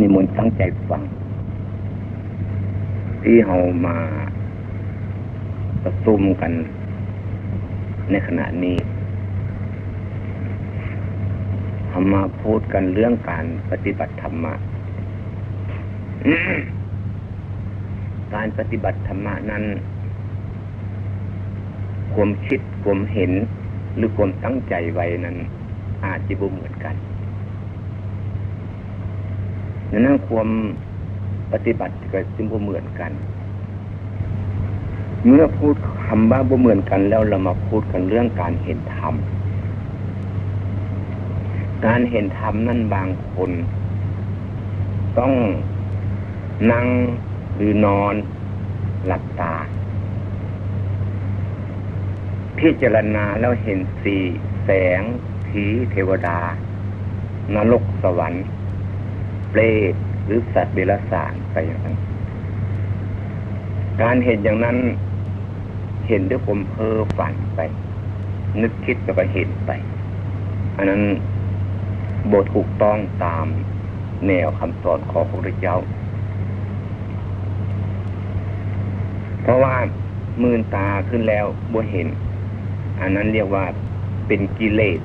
นิมนต์ตั้งใจฟัง ที่เฮามาประชุมกันในขณะนี้เฮามาพูดกันเรื่องการปฏิบัติธรรมะ การปฏิบัติธรรมะนั้น ความคิดความเห็นหรือความตั้งใจไว้นั้น อาจจะบ่เหมือนกัน ดังนั้นความปฏิบัติก็จึงบ่เหมือนกัน เมื่อพูดคำว่าบ่เหมือนกันแล้วเรามาพูดกันเรื่องการเห็นธรรม การเห็นธรรมนั่นบางคน ต้องนั่งหรือนอนหลับตา พิจารณาแล้วเห็นสีแสงผีเทวดา นรกสวรรค์ เปรตหรือสัตว์เดรัจฉานไปอย่างนั้น การเห็นอย่างนั้น เห็นด้วยผมเพ้อฝันไป นึกคิดแล้วก็เห็นไป อันนั้นบทถูกต้องตามแนวคำสอนของพระพุทธเจ้า เพราะว่ามืนตาขึ้นแล้วบ่เห็น อันนั้นเรียกว่าเป็นกิเลส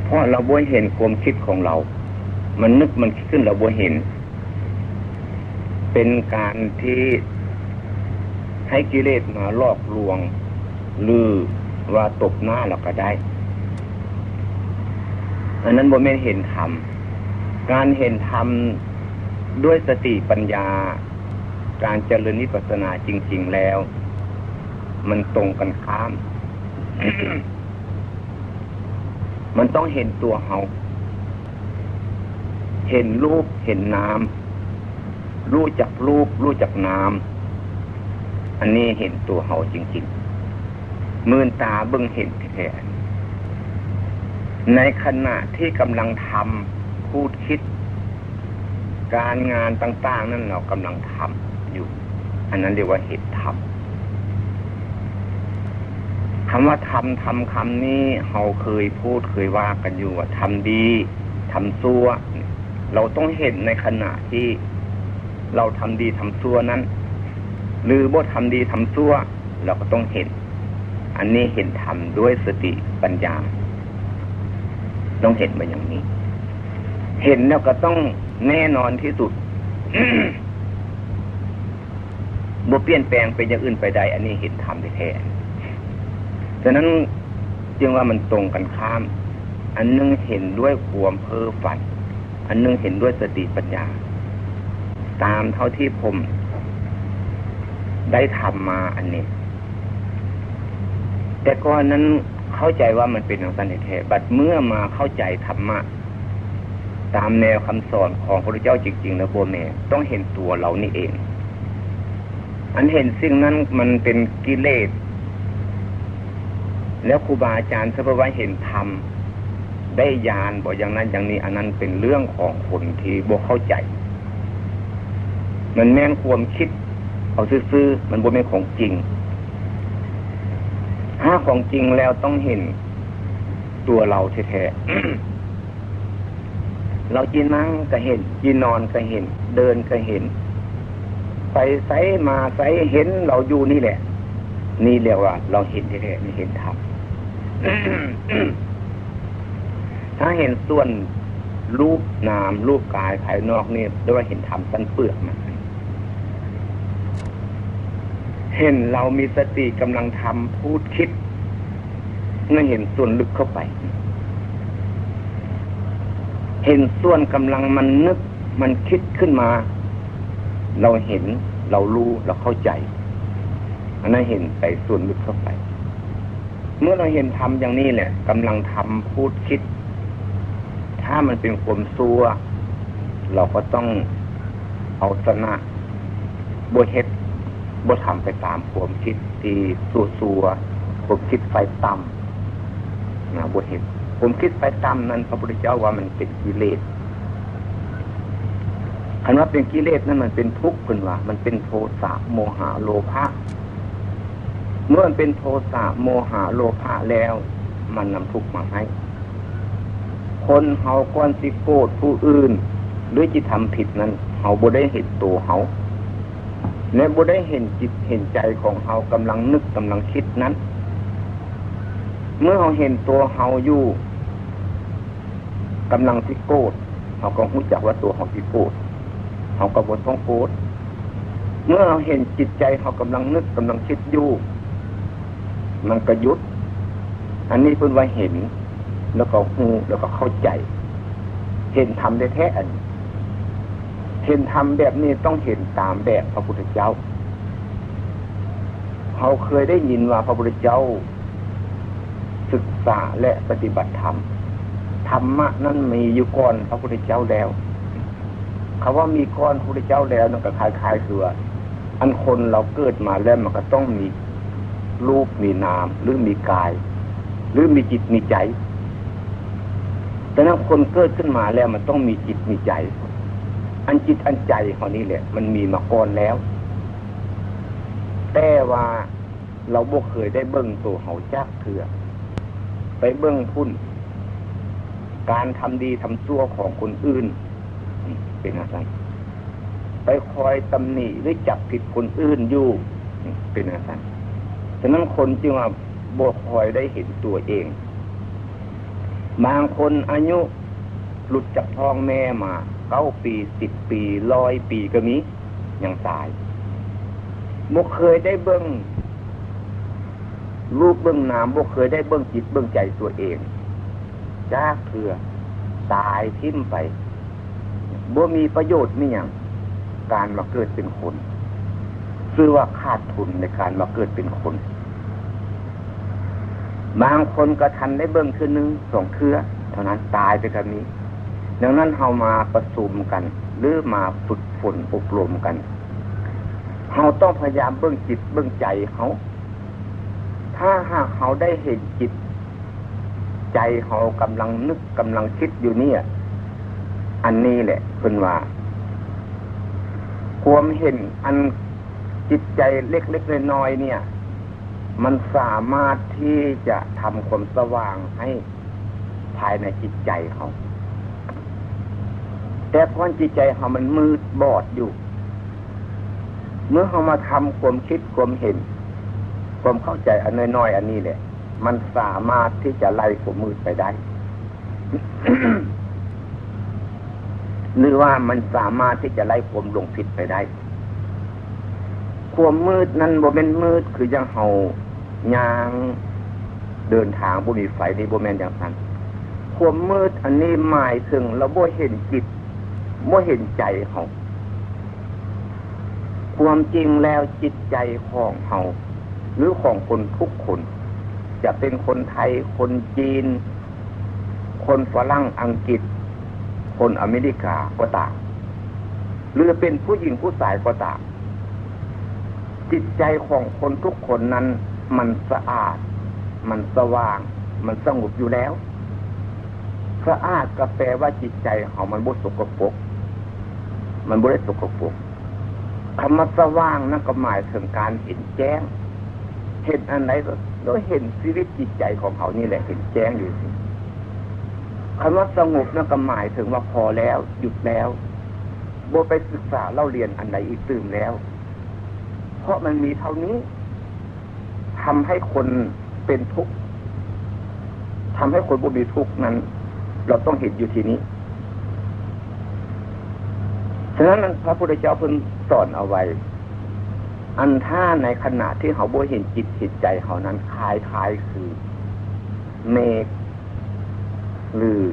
พ ราะเราบ่เห็นความคิดของเรา มันนึกมันขึ้นเราบ่เห็น เป็นการที่ให้กิเลสมาลอกลวง หรือว่าตบหน้าเราก็ได้ อันนั้นบ่ไม่เห็นธรรม การเห็นธรรมด้วยสติปัญญา การเจริญนิพพานาจริง ๆแล้ว มันตรงกันข้าม มันต้องเห็นตัวเฮาเห็นรูปเห็นนามรู้จักรูป รู้จักนามอันนี้เห็นตัวเฮาจริงๆมืนตาเบิ่งเห็นแท้ในขณะที่กำลังทำพูดคิด การงานต่าง ๆ นั่นเรากำลังทำอยู่ อันนั้นเรียกว่าเหตุธรรม คำว่าทำทำคำนี้เราเคยพูดเคยว่ากันอยู่ว่าทำดีทำซัวเราต้องเห็นในขณะที่เราทำดีทำซัวนั้น หรือบ่ทำดีทำซัวเราก็ต้องเห็น อันนี้เห็นทำด้วยสติปัญญา ต้องเห็นมาอย่างนี้ เห็นแล้วก็ต้องแน่นอนที่สุดบ่เปลี่ยนแปลงไปอย่างอื่นไปใด อันนี้เห็นทำแท้ ฉะนั้นจึงว่ามันตรงกันข้าม อันนึงเห็นด้วยความเพ้อฝัน อันนึงเห็นด้วยสติปัญญา ตามเท่าที่ผม ได้ทำมาอันนี้ แต่ก่อนนั้นเข้าใจว่ามันเป็นของสันนิเทบัดเมื่อมาเข้าใจธรรมะตามแนวคำสอนของพระเจ้าจริงๆแล้วโบเมต้องเห็นตัวเรานี่เอง อันเห็นสิ่งนั้นมันเป็นกิเลส แล้วครูบาอาจารย์สัพไว้เห็นธรรมได้ยานบอกอย่างนั้นอย่างนี้ อันนั้นเป็นเรื่องของคนที่บกเข้าใจ มันแม่นความคิด เอาซื่อๆมันบ่เป็นของจริง ถ้าของจริงแล้วต้องเห็นตัวเราแท้ๆเราจีนนั่งก็เห็นจีนอนก็เห็น เดินก็เห็น ไปไสมาไสเห็นเราอยู่นี่แหละ นี่เรียกว่า เราเห็นแท้ๆไม่เห็นธรรม ถ้าเห็นส่วนรูปนามรูปกายภายนอกนี่เรียกว่าเห็นธรรมสั้นเปลือกมันเห็นเรามีสติกำลังทำพูดคิดนั่นเห็นส่วนลึกเข้าไป เห็นส่วนกำลังมันนึกมันคิดขึ้นมา เราเห็นเรารู้เราเข้าใจ อันนั้นเห็นไปส่วนลึกเข้าไป เมื่อเราเห็นทำอย่างนี้แหละกำลังทำพูดคิด ถ้ามันเป็นความซัวเราก็ต้องเอาชนะบวเฮ็ดบวทำไปตามความคิดที่ซัวซัวความคิดไฟต่ำนะบวเฮ็ดผมคิดไฟต่ำนั้นพระพุทธเจ้าว่ามันเป็นกิเลสคำว่าเป็นกิเลสนั้นมันเป็นทุกข์คนว่า มันเป็นโทสะโมหะโลภะ เมื่อเป็นโทสะโมหะโลภะแล้ว มันนำทุกข์มาให้ คนเฮาก่อนสิโกรธผู้อื่น หรือจิตทำผิดนั้นเฮาบ่ได้เห็นตัวเฮาและบ่ได้เห็นจิตเห็นใจของเฮากำลังนึกกำลังคิดนั้น เมื่อเฮาเห็นตัวเฮาอยู่กำลังสิโกรธเฮาก็รู้จักว่าตัวเฮาสิโกรธเฮาก็บ่ต้องโกรธเมื่อเราเห็นจิตใจเฮากำลังนึกกำลังคิดอยู่ มันก็ยุด อันนี้เพิ่นว่าเห็น แล้วก็หูแล้วก็เข้าใจ เห็นทำได้แท้อันเห็นทำแบบนี้ต้องเห็นตามแบบพระพุทธเจ้าเขาเคยได้ยินว่าพระพุทธเจ้า ศึกษาและปฏิบัติธรรมธรรมะนั้นมีอยู่ก่อนพระพุทธเจ้าแล้วคาว่ามีก้อนพระพุทธเจ้าแล้วนั่นก็คล้ายๆคืออันคนเราเกิดมาแล้วมันก็ต้องมี รูปมีนาม หรือมีกาย หรือมีจิตมีใจ แต่นั้นคนเกิดขึ้นมาแล้วมันต้องมีจิตมีใจ อันจิตอันใจเขานี่แหละ มันมีมาก่อนแล้ว แต่ว่าเราบ่เคยได้เบิ้งตัวเขาจักเถื่อไปเบิ้งพุ่น การทำดีทำชั่วของคนอื่น เป็นอะไร ไปคอยตำหนิหรือจับผิดคนอื่นอยู่ เป็นอะไร ฉะนั้นคนจึงว่าบ่คอยได้เห็นตัวเอง บางคนอายุหลุดจากท้องแม่มาเก้าปีสิบปีร้อยปีก็มียังตายบ่เคยได้เบิ้งรูปเบิ้องนามบ่เคยได้เบิ้องจิตเบิ้องใจตัวเองจ้าเถื่อตายทิ้มไปบ่มีประโยชน์ไม่อย่างการมาเกิดเป็นคนซื้อว่าขาดทุนในการมาเกิดเป็นคน บางคนก็ทันได้เบิ้งคือหนึ่งสองเครือ เท่านั้นตายไปกับนี้ ดังนั้นเรามาประสุมกัน หรือมาฝึกฝนอบรมกันเราต้องพยายามเบิ้งจิตเบิ้งใจเขาถ้าหากเขาได้เห็นจิต ใจเขากำลังนึกกำลังคิดอยู่เนี่ย อันนี้แหละเป็นว่า ความเห็นอันจิตใจเล็กๆน้อยๆเนี่ย มันสามารถที่จะทำความสว่างให้ภายในจิตใจเขาแต่พอจิตใจเขามันมืดบอดอยู่ เมื่อเขามาทำความคิดความเห็น ความเข้าใจอันน้อยๆอันนี้แหละ มันสามารถที่จะไล่ความมืดไปได้หรือว่ามันสามารถที่จะไล่ความหลงผิดไปได้ ความมืดนั้นบ่เป็นมืดคือยังเฮา ย่างเดินทางบุมีไฟในโบแมนอย่างนั้นความมืดอันนี้หมายถึงเราบ่เห็นจิตบ่เห็นใจเขาความจริงแล้วจิตใจของเขาหรือของคนทุกคน จะเป็นคนไทยคนจีน คนฝรั่งอังกฤษ คนอเมริกาก็ตามหรือเป็นผู้หญิงผู้ชายก็ตามจิตใจของคนทุกคนนั้น มันสะอาด มันสว่าง มันสงบอยู่แล้ว สะอาดก็แปลว่าจิตใจเขามันบุสกปกมันบุได้สกปกคำว่าสว่างนั่นก็หมายถึงการเห็นแจ้ง เห็นอันไหนก็เห็นชีวิตจิตใจของเขานี่แหละเห็นแจ้งอยู่สิคำว่าสงบนั่นก็หมายถึงว่าพอแล้ว หยุดแล้วโบไปศึกษาเล่าเรียนอันไหนอีกตื่มแล้ว เพราะมันมีเท่านี้ ทำให้คนเป็นทุกข์ทำให้คนบุมีทุกข์นั้น เราต้องเห็นอยู่ทีนี้ ฉะนั้นพระพุทธเจ้าเพิ่นสอนเอาไว้ อันท่าในขณะที่เขาบ่เห็นจิตจิตใจเขานั้นคลายคลายคือเมฆหรือ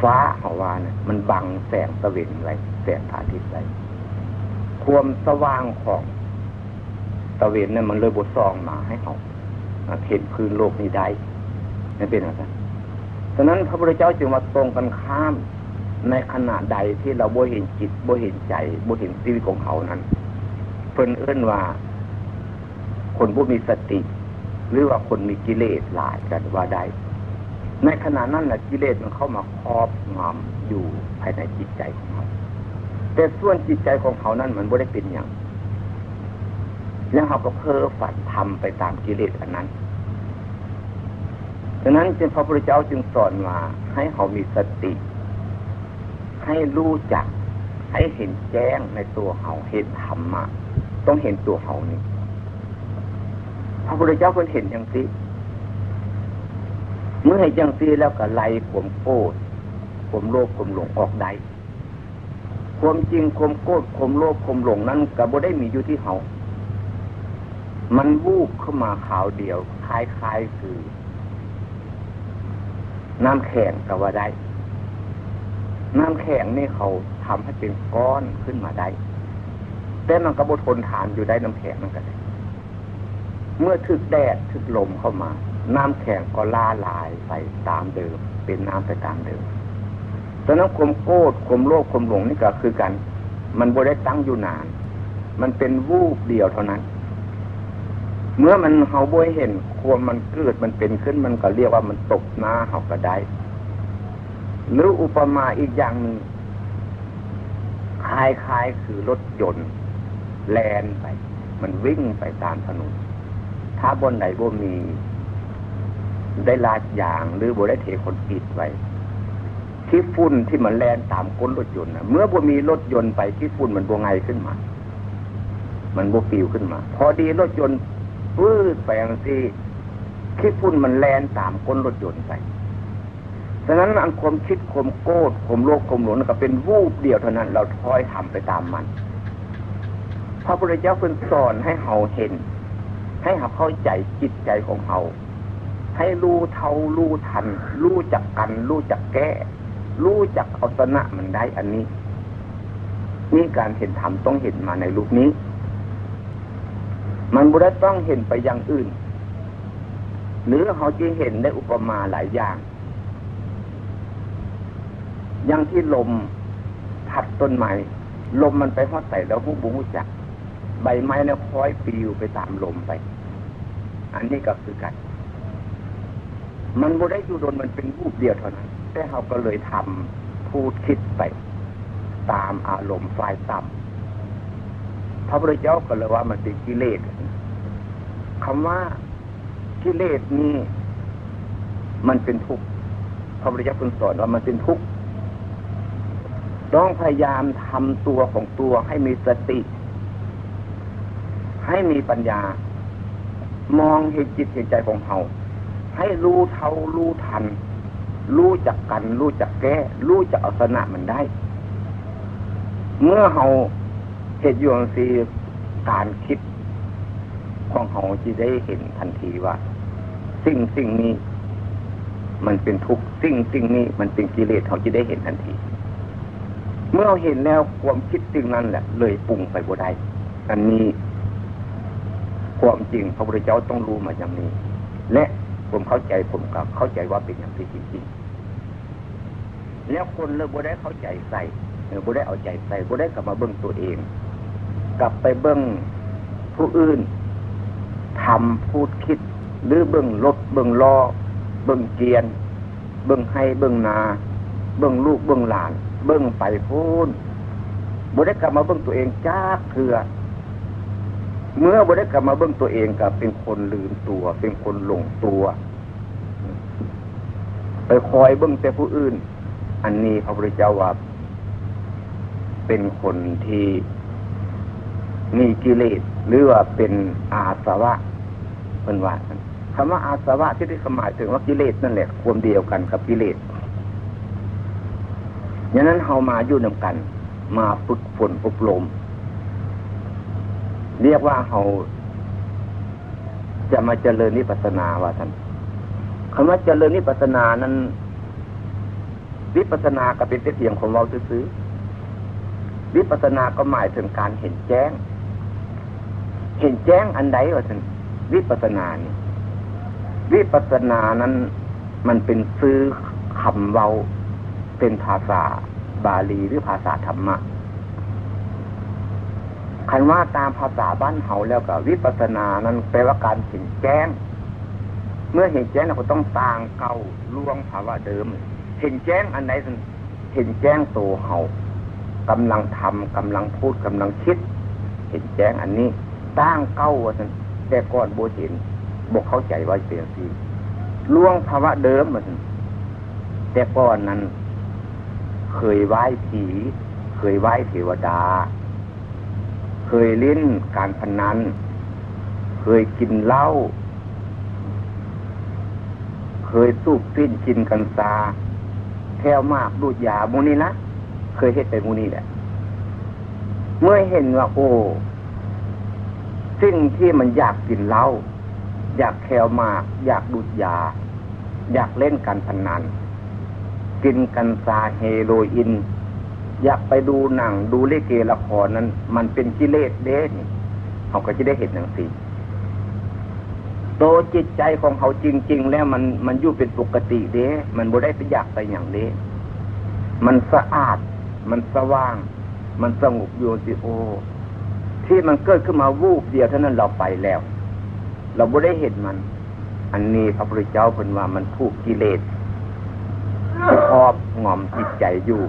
ฟ้าเขาว่านะมันบังแสงตะเวนไว้แสงพระอาทิตย์ไว้ความสว่างของ ตะเวนเนี่ยมันเลยบทซองมาให้เขาเห็นพื้นโลกนี้ได้นั่นเป็นอะไรฉะนั้นพระพุทธเจ้าจึงมาตรงกันข้ามในขณะใดที่เราบ่เห็นจิตบ่เห็นใจบ่เห็นชีวิตของเขานั้น เพิ่นเอื้นว่า คนผู้มีสติ หรือว่าคนมีกิเลสหลายกันว่าได้ในขณะนั้นแหละกิเลสมันเข้ามาครอบงำอยู่ภายในจิตใจของเขาแต่ส่วนจิตใจของเขานั้นมันบ่ได้เป็นอย่าง แล้วเขาก็เพ้อฝันทำไปตามกิเลสอันนั้นดังนั้นจึงพระพุทธเจ้าจึงสอนว่าให้เขามีสติ ให้รู้จัก ให้เห็นแจ้งในตัวเขาเห็นธรรมะต้องเห็นตัวเขานี่พระพุทธเจ้าเพิ่นเห็นอย่างนี้เมื่อเห็นอย่างนี้แล้วก็ไล่ผมโกรธผมโลภผมหลงออกได้ความจริงความโกรธความโลภความหลงนั้นกับบ่ได้มีอยู่ที่เขา มันวูบเข้ามาข่าวเดียว คล้ายๆคือ น้ำแข็งก็ว่าได้ น้ำแข็งนี่เขาทำให้เป็นก้อนขึ้นมาได้ แต่มันก็บทนทานอยู่ได้น้ำแข็งมันก็ได้ เมื่อถึกแดดถึกลมเข้ามา น้ำแข็งก็ล่าลายไปตามเดิม เป็นน้ำไปตามเดิมตอนนั้นความโกรธความโลภความหลงนี่ก็คือกัน มันบ่ได้ตั้งอยู่นาน มันเป็นวูบเดียวเท่านั้น เมื่อมันเฮาบ่เห็นความมันเกิดมันเป็นขึ้นมันก็เรียกว่ามันตกหน้าเฮาก็ได้ หรืออุปมาอีกอย่างหนึ่งคล้ายๆคือรถยนต์แลนไป มันวิ่งไปตามถนนถ้าบนไหนบ่มี ได้ลาดยางหรือบ่ได้เทคนปิดไว้ขี้ฝุ่นที่มันแลนตามก้นรถยนต์นะเมื่อบ่มีรถยนต์ไปขี้ฝุ่นมันบ่ไงขึ้นมา มันบ่ปิวขึ้นมา พอดีรถยนต์ ปื้ดไปอย่างที่ขี้ฝุ่นมันแลนตามก้นรถยนต์ไปฉะนั้นอันความคิดความโกรธความโลภความหลงก็เป็นวูบเดียวเท่านั้น เราทอยทำไปตามมัน พระพุทธเจ้าเพิ่นสอนให้เฮาเห็น ให้เฮาเข้าใจจิตใจของเฮาให้รู้เท่ารู้ทัน รู้จักกัน รู้จักแก้ รู้จักเอาชนะมันได้อันนี้ นี่การเห็นธรรมต้องเห็นมาในรูปนี้ มันบุได้ต้องเห็นไปอย่างอื่น หรือเขาจะเห็นได้อุปมาหลายอย่าง อย่างที่ลมพัดต้นไม้ลมมันไปหอดใส่แล้วผู้บุ้งจัก ใบไม้เนี่ยคอยปลิวไปตามลมไป อันนี้ก็คือกัน มันบุได้อยู่โดนมันเป็นรูปเดียวเท่านั้น แต่เขาก็เลยทำพูดคิดไป ตามอารมณ์ฝ่ายต่ำ ระพุทธเจ้าก็เลยว่ามันเป็นกิเลสคำว่ากิเลสนี้มันเป็นทุกข์พระพุทธเจ้าคุณสอนว่ามันเป็นทุกข์ต้องพยายามทำตัวของตัวให้มีสติ ให้มีปัญญา มองเห็นจิตเห็นใจของเขาให้รู้เท่ารู้ทัน รู้จักกัน รู้จักแก้ รู้จักเอาชนะมันได้ เมื่อเฮา เหตุยวงสีการคิดของเฮาจะได้เห็นทันทีว่า สิ่งสิ่งนี้ มันเป็นทุกข์สิ่งสิ่งนี้มันเป็นกิเลสเขาจะได้เห็นทันที เมื่อเราเห็นแล้วความคิดสิ่งนั้นแหละ เลยปรุงไปบ่ได้อันนี้ความจริงพระพุทธเจ้าต้องรู้มาอย่างนี้ และผมเข้าใจผมก็เข้าใจว่าเป็นอย่างที่จริงแล้วคนเลยบ่ได้เข้าใจใส่บ่ได้เอาใจใส่บ่ได้กลับมาเบิ้งตัวเอง กลับไปเบิ้งผู้อื่นทำพูดคิด หรือเบิ้งรถเบิ้งล้อเบิ้งเกียน เบิ้งให้เบิ้งนา เบิ้งลูกเบิ้งหลาน เบิ้งไปพูนบ่ได้กลับมาเบิ้งตัวเองจ้าเถื่อเมื่อบ่ได้กลับมาเบิ้งตัวเองกับเป็นคนลืมตัว เป็นคนหลงตัว ไปคอยเบื้องแต่ผู้อื่น อันนี้พระพุทธเจ้าว่าเป็นคนที่ มีกิเลสหรือว่าเป็นอาสวะเป็นว่าคำว่าอาสวะที่ได้หมายถึงว่ากิเลสนั่นแหละความเดียวกันกับกิเลสอย่างนั้นเรามาอยู่นำกัน มาฝึกฝนอบรม เรียกว่าเขาจะมาเจริญนิพพานาว่าท่านคำว่าเจริญนิพพานานั้นวิปัสนาก็เป็นเสียงของเราซื้อวิปัสนาก็หมายถึงการเห็นแจ้ง เห็นแจ้งอันใดว่าท่านวิปัสนาเนี่ยวิปัสนานั้นมันเป็นซื้อคำเว้าเป็นภาษาบาลีหรือภาษาธรรมะคันว่าตามภาษาบ้านเฮาแล้วกับวิปัสนานั้นแปลว่าการเห็นแจ้ง เมื่อเห็นแจ้งเราก็ต้องต่างเก่าล่วงภาวะเดิม เห็นแจ้งอันไหนเห็นแจ้งตัวเฮากำลังทำกำลังพูดกำลังคิด เห็นแจ้งอันนี้ ตั้งเก้าว่าแต่ก่อนโบเห็นบกเข้าใจว่าเปลี่ยนสีล่วงภาวะเดิมมันแต่ก่อนนั้น เคยไหว้ผี เคยไหว้เทวดา เคยเล่นการพนัน เคยกินเหล้า เคยสูบสิ้นกินกันซาแค่วมากดูดยามูนี่นะ เคยเห็นไปมูนี่แหละ เมื่อเห็นว่า โอ้ สิ่งที่มันอยากกินเหล้าอยากแควมาก อยากดูดยา อยากเล่นการพนัน กินกันซาเฮโรอีนอยากไปดูหนังดูเลเกละครนั้น มันเป็นกิเลสเด้นเขาก็จะได้เห็นหนังสีโตจิตใจของเขาจริง ๆ แล้วมันมันอยู่เป็นปกติเด้มันบ่ได้ไปอยากไปอย่างเด้มันสะอาด มันสว่าง มันสงบอยู่สิโอ ที่มันเกิดขึ้นมาวูบเดียวเท่านั้นเราไปแล้ว เราบ่ได้เห็นมัน อันนี้พระพุทธเจ้าเป็นว่ามันผูกกิเลสครอบงอมจิตใจอยู่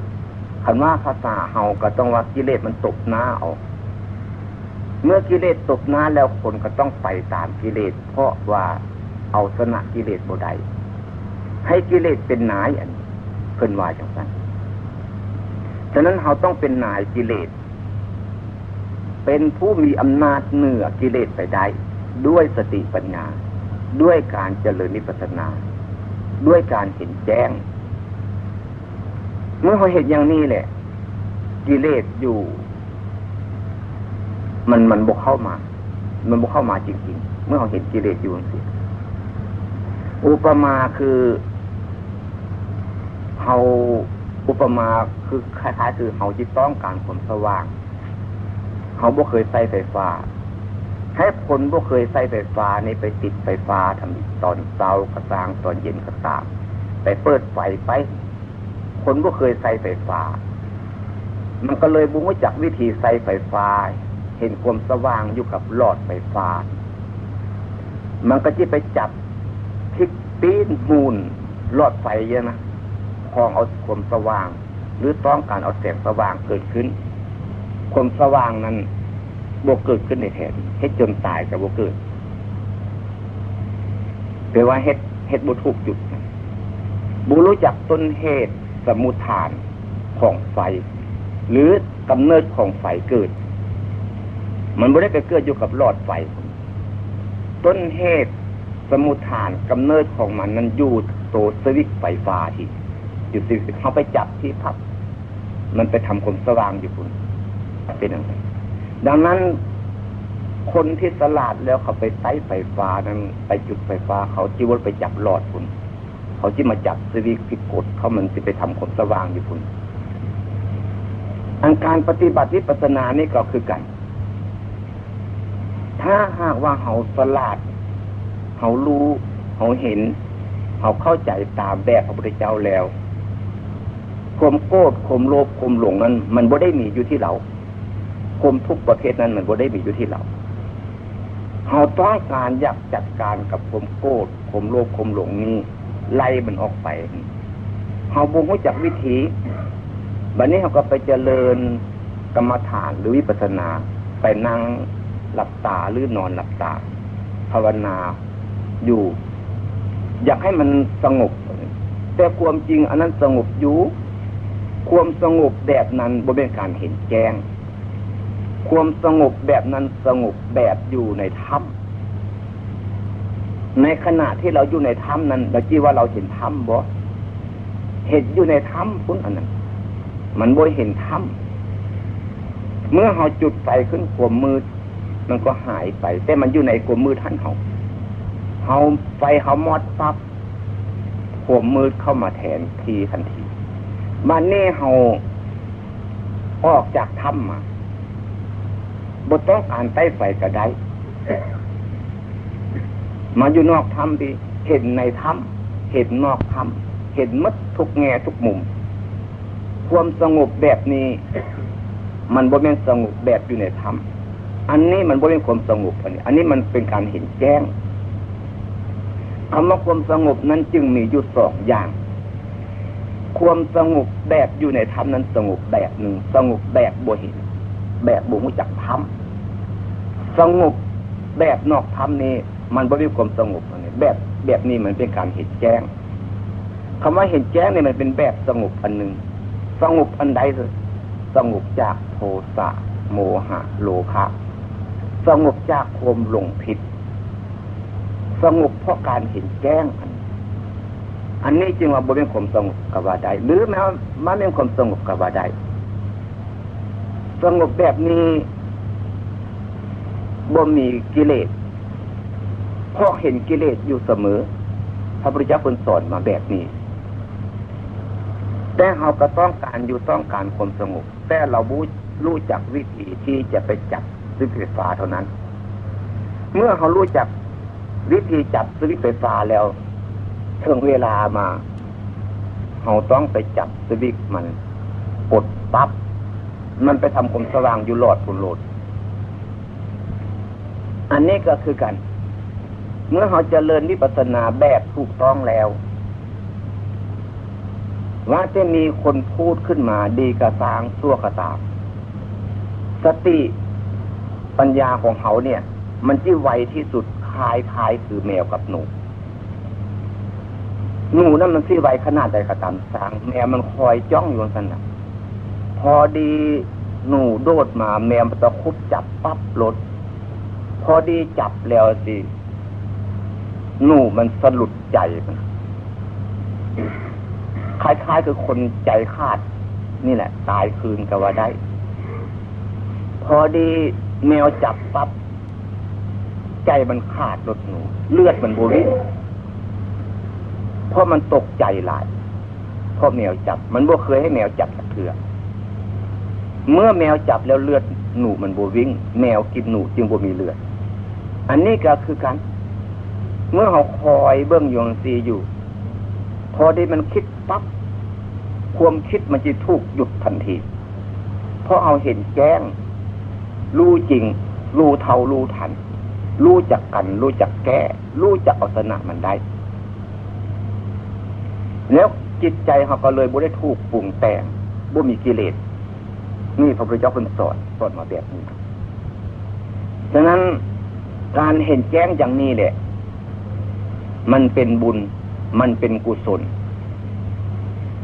คำว่าภาษาเฮาก็ต้องว่ากิเลสมันตกหน้าออกเมื่อกิเลสตกหน้าแล้วคนก็ต้องไปตามกิเลส เพราะว่าเอาชนะกิเลสบ่ได้ให้กิเลสเป็นนายอันเพิ่นว่าจังนั้นฉะนั้นเราต้องเป็นนายกิเลส เป็นผู้มีอำนาจเหนือกิเลสไปได้ ด้วยสติปัญญา ด้วยการเจริญนิพพานา ด้วยการเห็นแจ้ง เมื่อเขาเห็นอย่างนี้แหละ กิเลสอยู่ มันมันบกเข้ามา มันบกเข้ามาจริงๆ เมื่อเขาเห็นกิเลสอยู่สิอุปมาคือเขาอุปมาคือคล้ายๆคือเขาจิตต้องการความสว่าง เขาบ่เคยใส่ไฟฟ้าให้คนบ่เคยใส่ไฟฟ้านี่ไปติดไฟฟ้าทำตอนเช้ากระซางตอนเย็นกระตามไปเปิดไฟไป คนก็เคยใส่ไฟฟ้า มันก็เลยบุ้งจักวิธีใส่ไฟฟ้า เห็นความสว่างอยู่กับหลอดไฟฟ้า มันก็จะไปจับทิกปีนมูลหลอดไฟเยอะนะคลองเอาความสว่าง หรือต้องการเอาแสงสว่างเกิดขึ้น ความสว่างนั้นบวกเกิดขึ้นในแถนให้จนตายกับบวกเกิดแปลว่าเฮ็ดเฮ็ดบุทุกจุดบุรู้จักต้นเหตุสมุทฐานของไฟ หรือกำเนิดของไฟเกิด มันไม่ได้ไปเกิดอยู่กับหลอดไฟ ต้นเหตุสมุทฐานกำเนิดของมันนั้นอยู่โตสวิกไฟฟ้าที่อยู่สิเขาไปจับที่พับ มันไปทำความสว่างอยู่คุณ เป็นอย่างไรดังนั้นคนที่สลาดแล้วเขาไปใช้ไฟฟ้านั้น ไปจุดไฟฟ้า เขาจีวรไปจับหลอดคุณเขาที่มาจับสวิกผิดกฎเขามันจะไปทำความสว่างอยู่คุณอันการปฏิบัติวิปัสสนานี่ก็คือกัน ถ้าหากว่าเขาสลาดเขารู้เขาเห็นเขาเข้าใจตามแบบพระพุทธเจ้าแล้วข่มโกรธข่มโลภข่มหลงนั้น มันบ่ได้มีอยู่ที่เรา ข่มทุกประเภทนั้นมันบ่ได้มีอยู่ที่เราเขาต้องการอยากจัดการกับข่มโกรธข่มโลภข่มหลงนี้ไล่มันออกไปเขาบุงรู้จักวิธีบัดนี้เขาก็ไปเจริญกรรมฐานหรือวิปัสนา ไปนั่งหลับตาหรือนอนหลับตา ภาวนาอยู่ อยากให้มันสงบ แต่ความจริงอันนั้นสงบอยู่ ความสงบแบบนั้นบ่เป็นการเห็นแจ้ง ความสงบแบบนั้นสงบแบบอยู่ในถ้ำในขณะที่เราอยู่ในถ้ำนั้นเราคิดว่าเราเห็นถ้ำบ่เห็นอยู่ในถ้ำพุ่นอันนั้น มันบ่เห็นถ้ำเมื่อเราจุดไฟขึ้นขวมมืดมันก็หายไป แต่มันอยู่ในขวมมืดท่านเขาเขาไฟเขามอดปั๊บขวมมืดเข้ามาแทนทีทันทีมาเน่เขาออกจากถ้ำมา บทต้องการใต้ไฟก็ได้ มาอยู่นอกถ้ำดี เห็นในถ้ำเห็นนอกถ้ำเห็นมัดทุกแง่ทุกมุม ความสงบแบบนี้ มันบ่เป็นสงบแบบอยู่ในถ้ำอันนี้มันบ่เป็นความสงบอันนี้ อันนี้มันเป็นการเห็นแจ้งคำว่าความสงบนั้นจึงมีอยู่สองอย่าง ความสงบแบบอยู่ในถ้ำนั้นสงบแบบหนึ่ง สงบแบบบ่เห็น แบบบ่รู้จักถ้ำสงบแบบนอกถ้ำนี้มันบริความสงบอันนี้แบบแบบนี้มันเป็นการเห็นแจ้งคำว่าเห็นแจ้งเนี่ยมันเป็นแบบสงบอันหนึ่งสงบอันใดสงบจากโทสะโมหะ โลภะสงบจากความหลงผิด สงบเพราะการเห็นแจ้งอันอันนี้จึงว่าบ่เป็นความสงบกับว่าใดหรือแม้ว่ามันเป็นความสงบกับว่าใด สงบแบบนี้บ่มีกิเลสเพราะเห็นกิเลสอยู่เสมอ พระพุทธเจ้าคนสอนมาแบบนี้ แต่เราก็ต้องการอยู่ต้องการความสงบ แต่เราบูรู้จักวิธีที่จะไปจับสวิตไฟฟ้าเท่านั้น เมื่อเขารู้จักวิธีจับสวิตไฟฟ้าแล้วถึงเวลามาเราต้องไปจับสวิตมันกดปั๊บ มันไปทำความสว่างอยู่หลอดผุนโหลด อันนี้ก็คือกัน เมื่อเราจเจริญวิปัสสนาแบบถูกต้องแล้ว ว่าจะมีคนพูดขึ้นมาดีกระสางสั่วกระตามสติปัญญาของเขาเนี่ย มันที่ไวที่สุดคล้ายคล้ายคือแมวกับหนู หนูนั่นมันที่ไวขนาดใดกระตามสางแมวมันคอยจ้องอยู่สันนะ อดีหนูโดดมาแมวมันตะคุบจับปั๊บรถ พอดีจับแล้วสิหนูมันสลุดใจมันคล้ายๆคือคนใจขาด นี่แหละ ตายคืนก็ว่าได้ พอดีแมวจับปับ๊บใจมันขาดรถหนู เลือดมันบริ้เพราะมันตกใจหลายเพราะแมวจับ มันบ่เคยให้แมวจับเถื่อ เมื่อแมวจับแล้วเลือดหนูมันบวิ่ง แมวกินหนูจึงบ่มีเลือด อันนี้ก็คือการเมื่อเขาคอยเบื้องยองซีอยู่ พอได้มันคิดปับ๊บความคิดมันจะถูกหยุดทันที เพราะเอาเห็นแจ้ง รู้จริง รู้เท่ารู้ทัน รู้จักกัน รู้จักแก้ รู้จักเอาชนะมันได้ แล้วจิตใจเขาก็เลยบุได้ถูกปรุงแต่งบุมีกิเลส นี่พระพุทธเจ้าเป็นสอนสอนมาแบบนี้ฉะนั้นการเห็นแจ้งอย่างนี้แหละ มันเป็นบุญ มันเป็นกุศล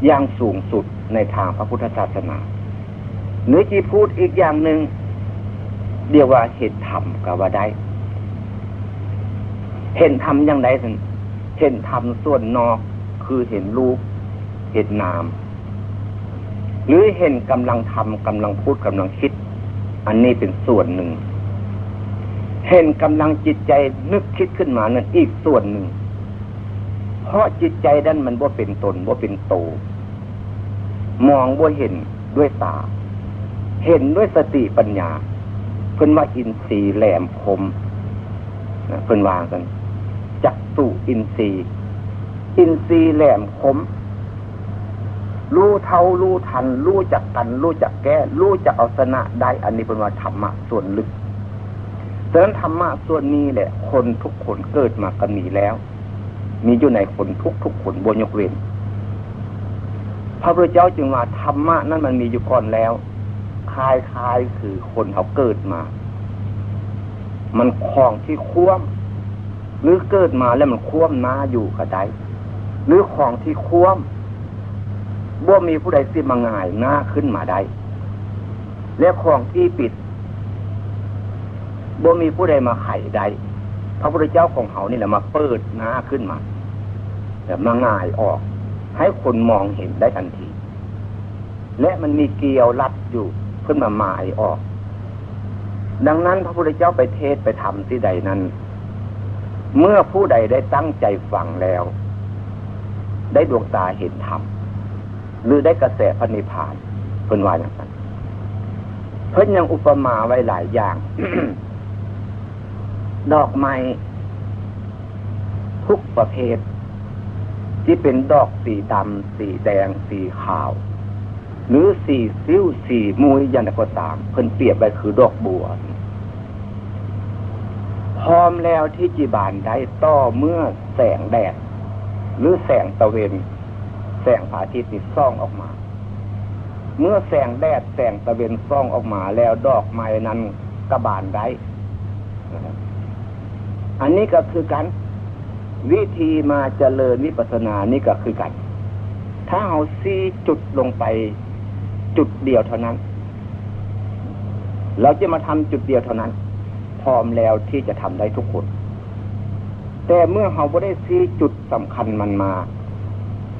อย่างสูงสุดในทางพระพุทธศาสนา หรือที่พูดอีกอย่างหนึ่งเรียกว่าเห็นธรรมกับว่าได้ เห็นธรรมอย่างไรสิเห็นธรรมส่วนนอกคือเห็นรูป เห็นนาม หรือเห็นกำลังทำกำลังพูดกำลังคิด อันนี้เป็นส่วนหนึ่ง เห็นกำลังจิตใจนึกคิดขึ้นมานั่นอีกส่วนหนึ่ง เพราะจิตใจนั้นมันว่าเป็นตนว่าเป็นโต มองว่าเห็นด้วยตา เห็นด้วยสติปัญญา เพิ่นว่าอินทรีย์แหลมคมเพิ่นวางกันจักสุอินทรีย์ อินทรีย์แหลมคม รู้เท่ารู้ทัน รู้จักกัน รู้จักแก้ รู้จักเอาชนะได้ อันนี้เป็นว่าธรรมะส่วนลึกดังนั้นธรรมะส่วนนี้แหละ คนทุกคนเกิดมากันมีแล้ว มีอยู่ในคนทุกทุกคนบนยกเว้นพระพุทธเจ้าจึงว่าธรรมะนั้นมันมีอยู่ก่อนแล้วคลายคลายคือคนเขาเกิดมา มันคลองที่คว่ำหรือเกิดมาแล้วมันคว่ำน้าอยู่กระไดหรือของที่คว่ำ บ่มีผู้ใดสิมาง่ายหน้าขึ้นมาได้ และของที่ปิดบ่มีผู้ใดมาไขได้พระพุทธเจ้าของเขานี่แหละมาเปิดหน้าขึ้นมาแต่มาง่ายออก ให้คนมองเห็นได้ทันที และมันมีเกลียวรัดอยู่ขึ้นมาหมายออก ดังนั้นพระพุทธเจ้าไปเทศไปทำที่ใดนั้น เมื่อผู้ใดได้ตั้งใจฟังแล้ว ได้ดวงตาเห็นธรรม หรือได้กระแสพระนิพพานเพิ่นว่าอย่างนั้นเพิ่นยังอุปมาไว้หลายอย่าง ดอกไม้ทุกประเภท ที่เป็นดอกสีดำสีแดงสีขาว หรือสีซิ้วสีมุยยันก็ตาม เพิ่นเปรียบไปคือดอกบัวพร้อมแล้วที่จีบานได้ต่อเมื่อแสงแดด หรือแสงตะเวน แสงพระอาทิตย์ติดซ่องออกมา เมื่อแสงแดดแสงตะเวนซ่องออกมาแล้วดอกไม้นั้นกระบานได้อันนี้ก็คือการวิธีมาเจริญวิปัสสนานี่ก็คือกัน ถ้าเอาซีจุดลงไปจุดเดียวเท่านั้น เราจะมาทำจุดเดียวเท่านั้น พร้อมแล้วที่จะทำได้ทุกคน แต่เมื่อเขาไม่ได้ซีจุดสำคัญมันมา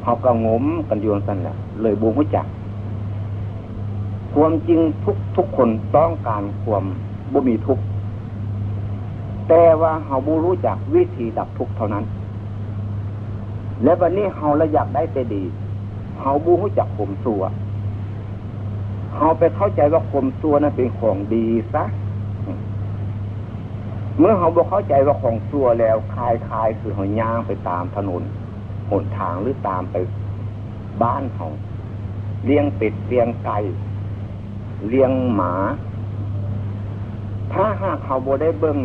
เขาก็งมกันโยนสันแหละเลยบูมุจักความจริงทุกทุกคนต้องการความบ่มีทุกข์แต่ว่าเฮาบูรู้จักวิธีดับทุกข์เท่านั้น และวันนี้เฮาละอยากได้แต่ดีเฮาบูรู้จักข่มสัวเฮาไปเข้าใจว่าข่มสัวนั้นเป็นของดีซะเมื่อเฮาบอกเข้าใจว่าของสัวแล้วคลายคลายคือเฮาย่างไปตามถนน หนทางหรือตามไปบ้านเขาเลี้ยงเป็ดเลี้ยงไก่เลี้ยงหมา ถ้าหากเขาโบได้เบิ้ง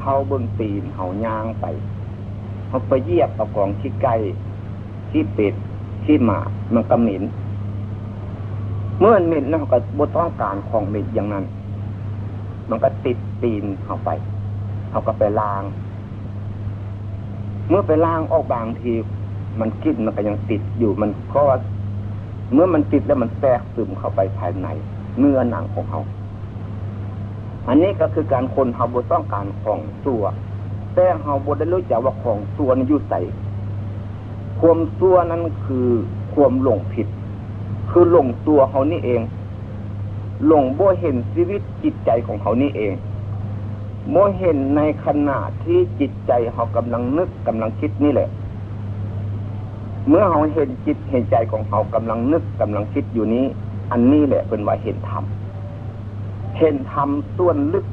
เขาเบิ้งตีนเขาย่างไป เขาไปเยียบกับกองขี้ไก่ขี้เป็ดขี้หมา มันก็เหม็นเมื่อเหม็นแล้วก็บต้องการของเหม็นอย่างนั้น มันก็ติดตีนเข้าไปเขาก็ไปล้าง เมื่อไปล้างออกบางที มันกินมันก็ยังติดอยู่มันก็เมื่อมันติดแล้วมันแทรกซึมเข้าไปภายในเนื้อหนังของเขา อันนี้ก็คือการคนเขาบต้องการของสัวแต่เขาบได้รู้จักว่าของสัวนอยู่ใสความสัวนั้นคือความหลงผิด คือหลงตัวเขานี่เอง หลงบ่เห็นชีวิตจิตใจของเขานี่เองโมเห็นในขณะที่จิตใจเขากำลังนึกกำลังคิดนี่แหละ เมื่อเขาเห็นจิตเห็นใจของเขากำลังนึกกำลังคิดอยู่นี้ อันนี้แหละเป็นว่าเห็นธรรมเห็นธรรมส่วนลึก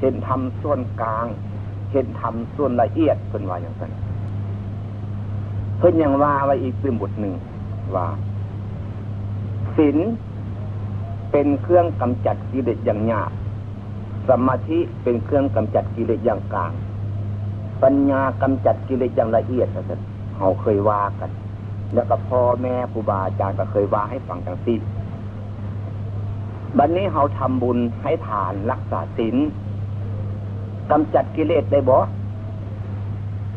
เห็นธรรมส่วนกลาง เห็นธรรมส่วนละเอียดเป็นว่าอย่างนั้นเพิ่นยังว่าไว้อีกเป็นบทหนึ่งว่าศีลเป็นเครื่องกำจัดกิเลสอย่างหยาบสมาธิเป็นเครื่องกำจัดกิเลสอย่างกลาง ปัญญากำจัดกิเลสอย่างละเอียดนะ เขาเคยว่ากัน แล้วก็พ่อแม่ครูบาอาจารย์ก็เคยว่าให้ฟังจังซี่บัดนนี้เราทำบุญให้ทานรักษาศีลกำจัดกิเลสได้บ่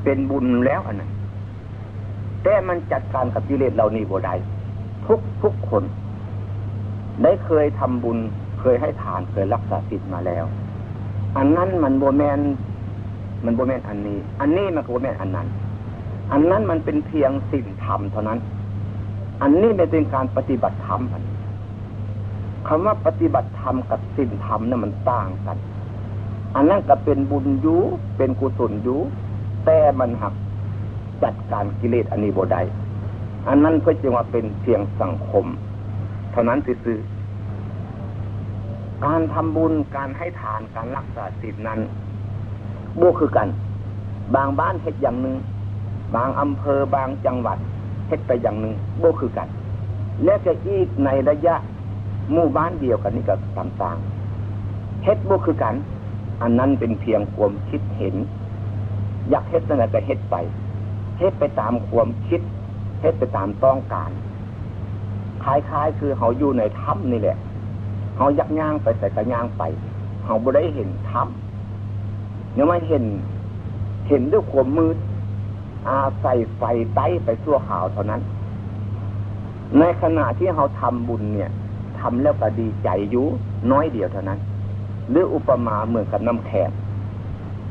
เป็นบุญแล้วอันนั้นแต่มันจัดการกับกิเลสเรานี่บ่ได้ทุกทุกคน ได้เคยทำบุญเคยให้ทานเคยรักษาศีลมาแล้ว อันนั้นมันโบแมนมันโบแมนอันนี้ อันนี้มันโบแมนอันนั้น อันนั้นมันเป็นเพียงสิ่งธรรมเท่านั้น อันนี้เป็นการปฏิบัติธรรมมันคำว่าปฏิบัติธรรมกับสิ่งธรรมนี่ยมันต่างกัน อันนั้นก็เป็นบุญยุเป็นกุศลยุแต่มันหักจัดการกิเลสอันนี้บไดอันนั้นก็จึงว่าเป็นเพียงสังคม เท่านั้นซื่อการทำบุญการให้ทานการรักษาศีลนั้นบูคือกัน บางบ้านเฮ็ดอย่างหนึ่ง บางอำเภอบางจังหวัดเฮ็ดไปอย่างหนึ่งโบคือกัน และจะอีกในระยะหมู่บ้านเดียวกันนี่ก็ต่างๆเฮ็ดโบคือกัน อันนั้นเป็นเพียงความคิดเห็น อยากเฮ็ดนั่นก็เฮ็ดไปเฮ็ดไปตามความคิดเฮ็ดไปตามต้องการคล้ายๆ คือเขาอยู่ในถ้ำนี่แหละเขายักย่างไปแต่กระย่างไปเขาบ่ได้เห็นถ้ำเนี่ยไม่เห็น เห็นด้วยความมืด อาใส่ไฟไต้ไปสั่วข่าวเท่านั้น ในขณะที่เขาทำบุญเนี่ยทำแล้วก็ดีใจอยู่น้อยเดียวเท่านั้น หรืออุปมาเหมือนกับน้ำแข็ง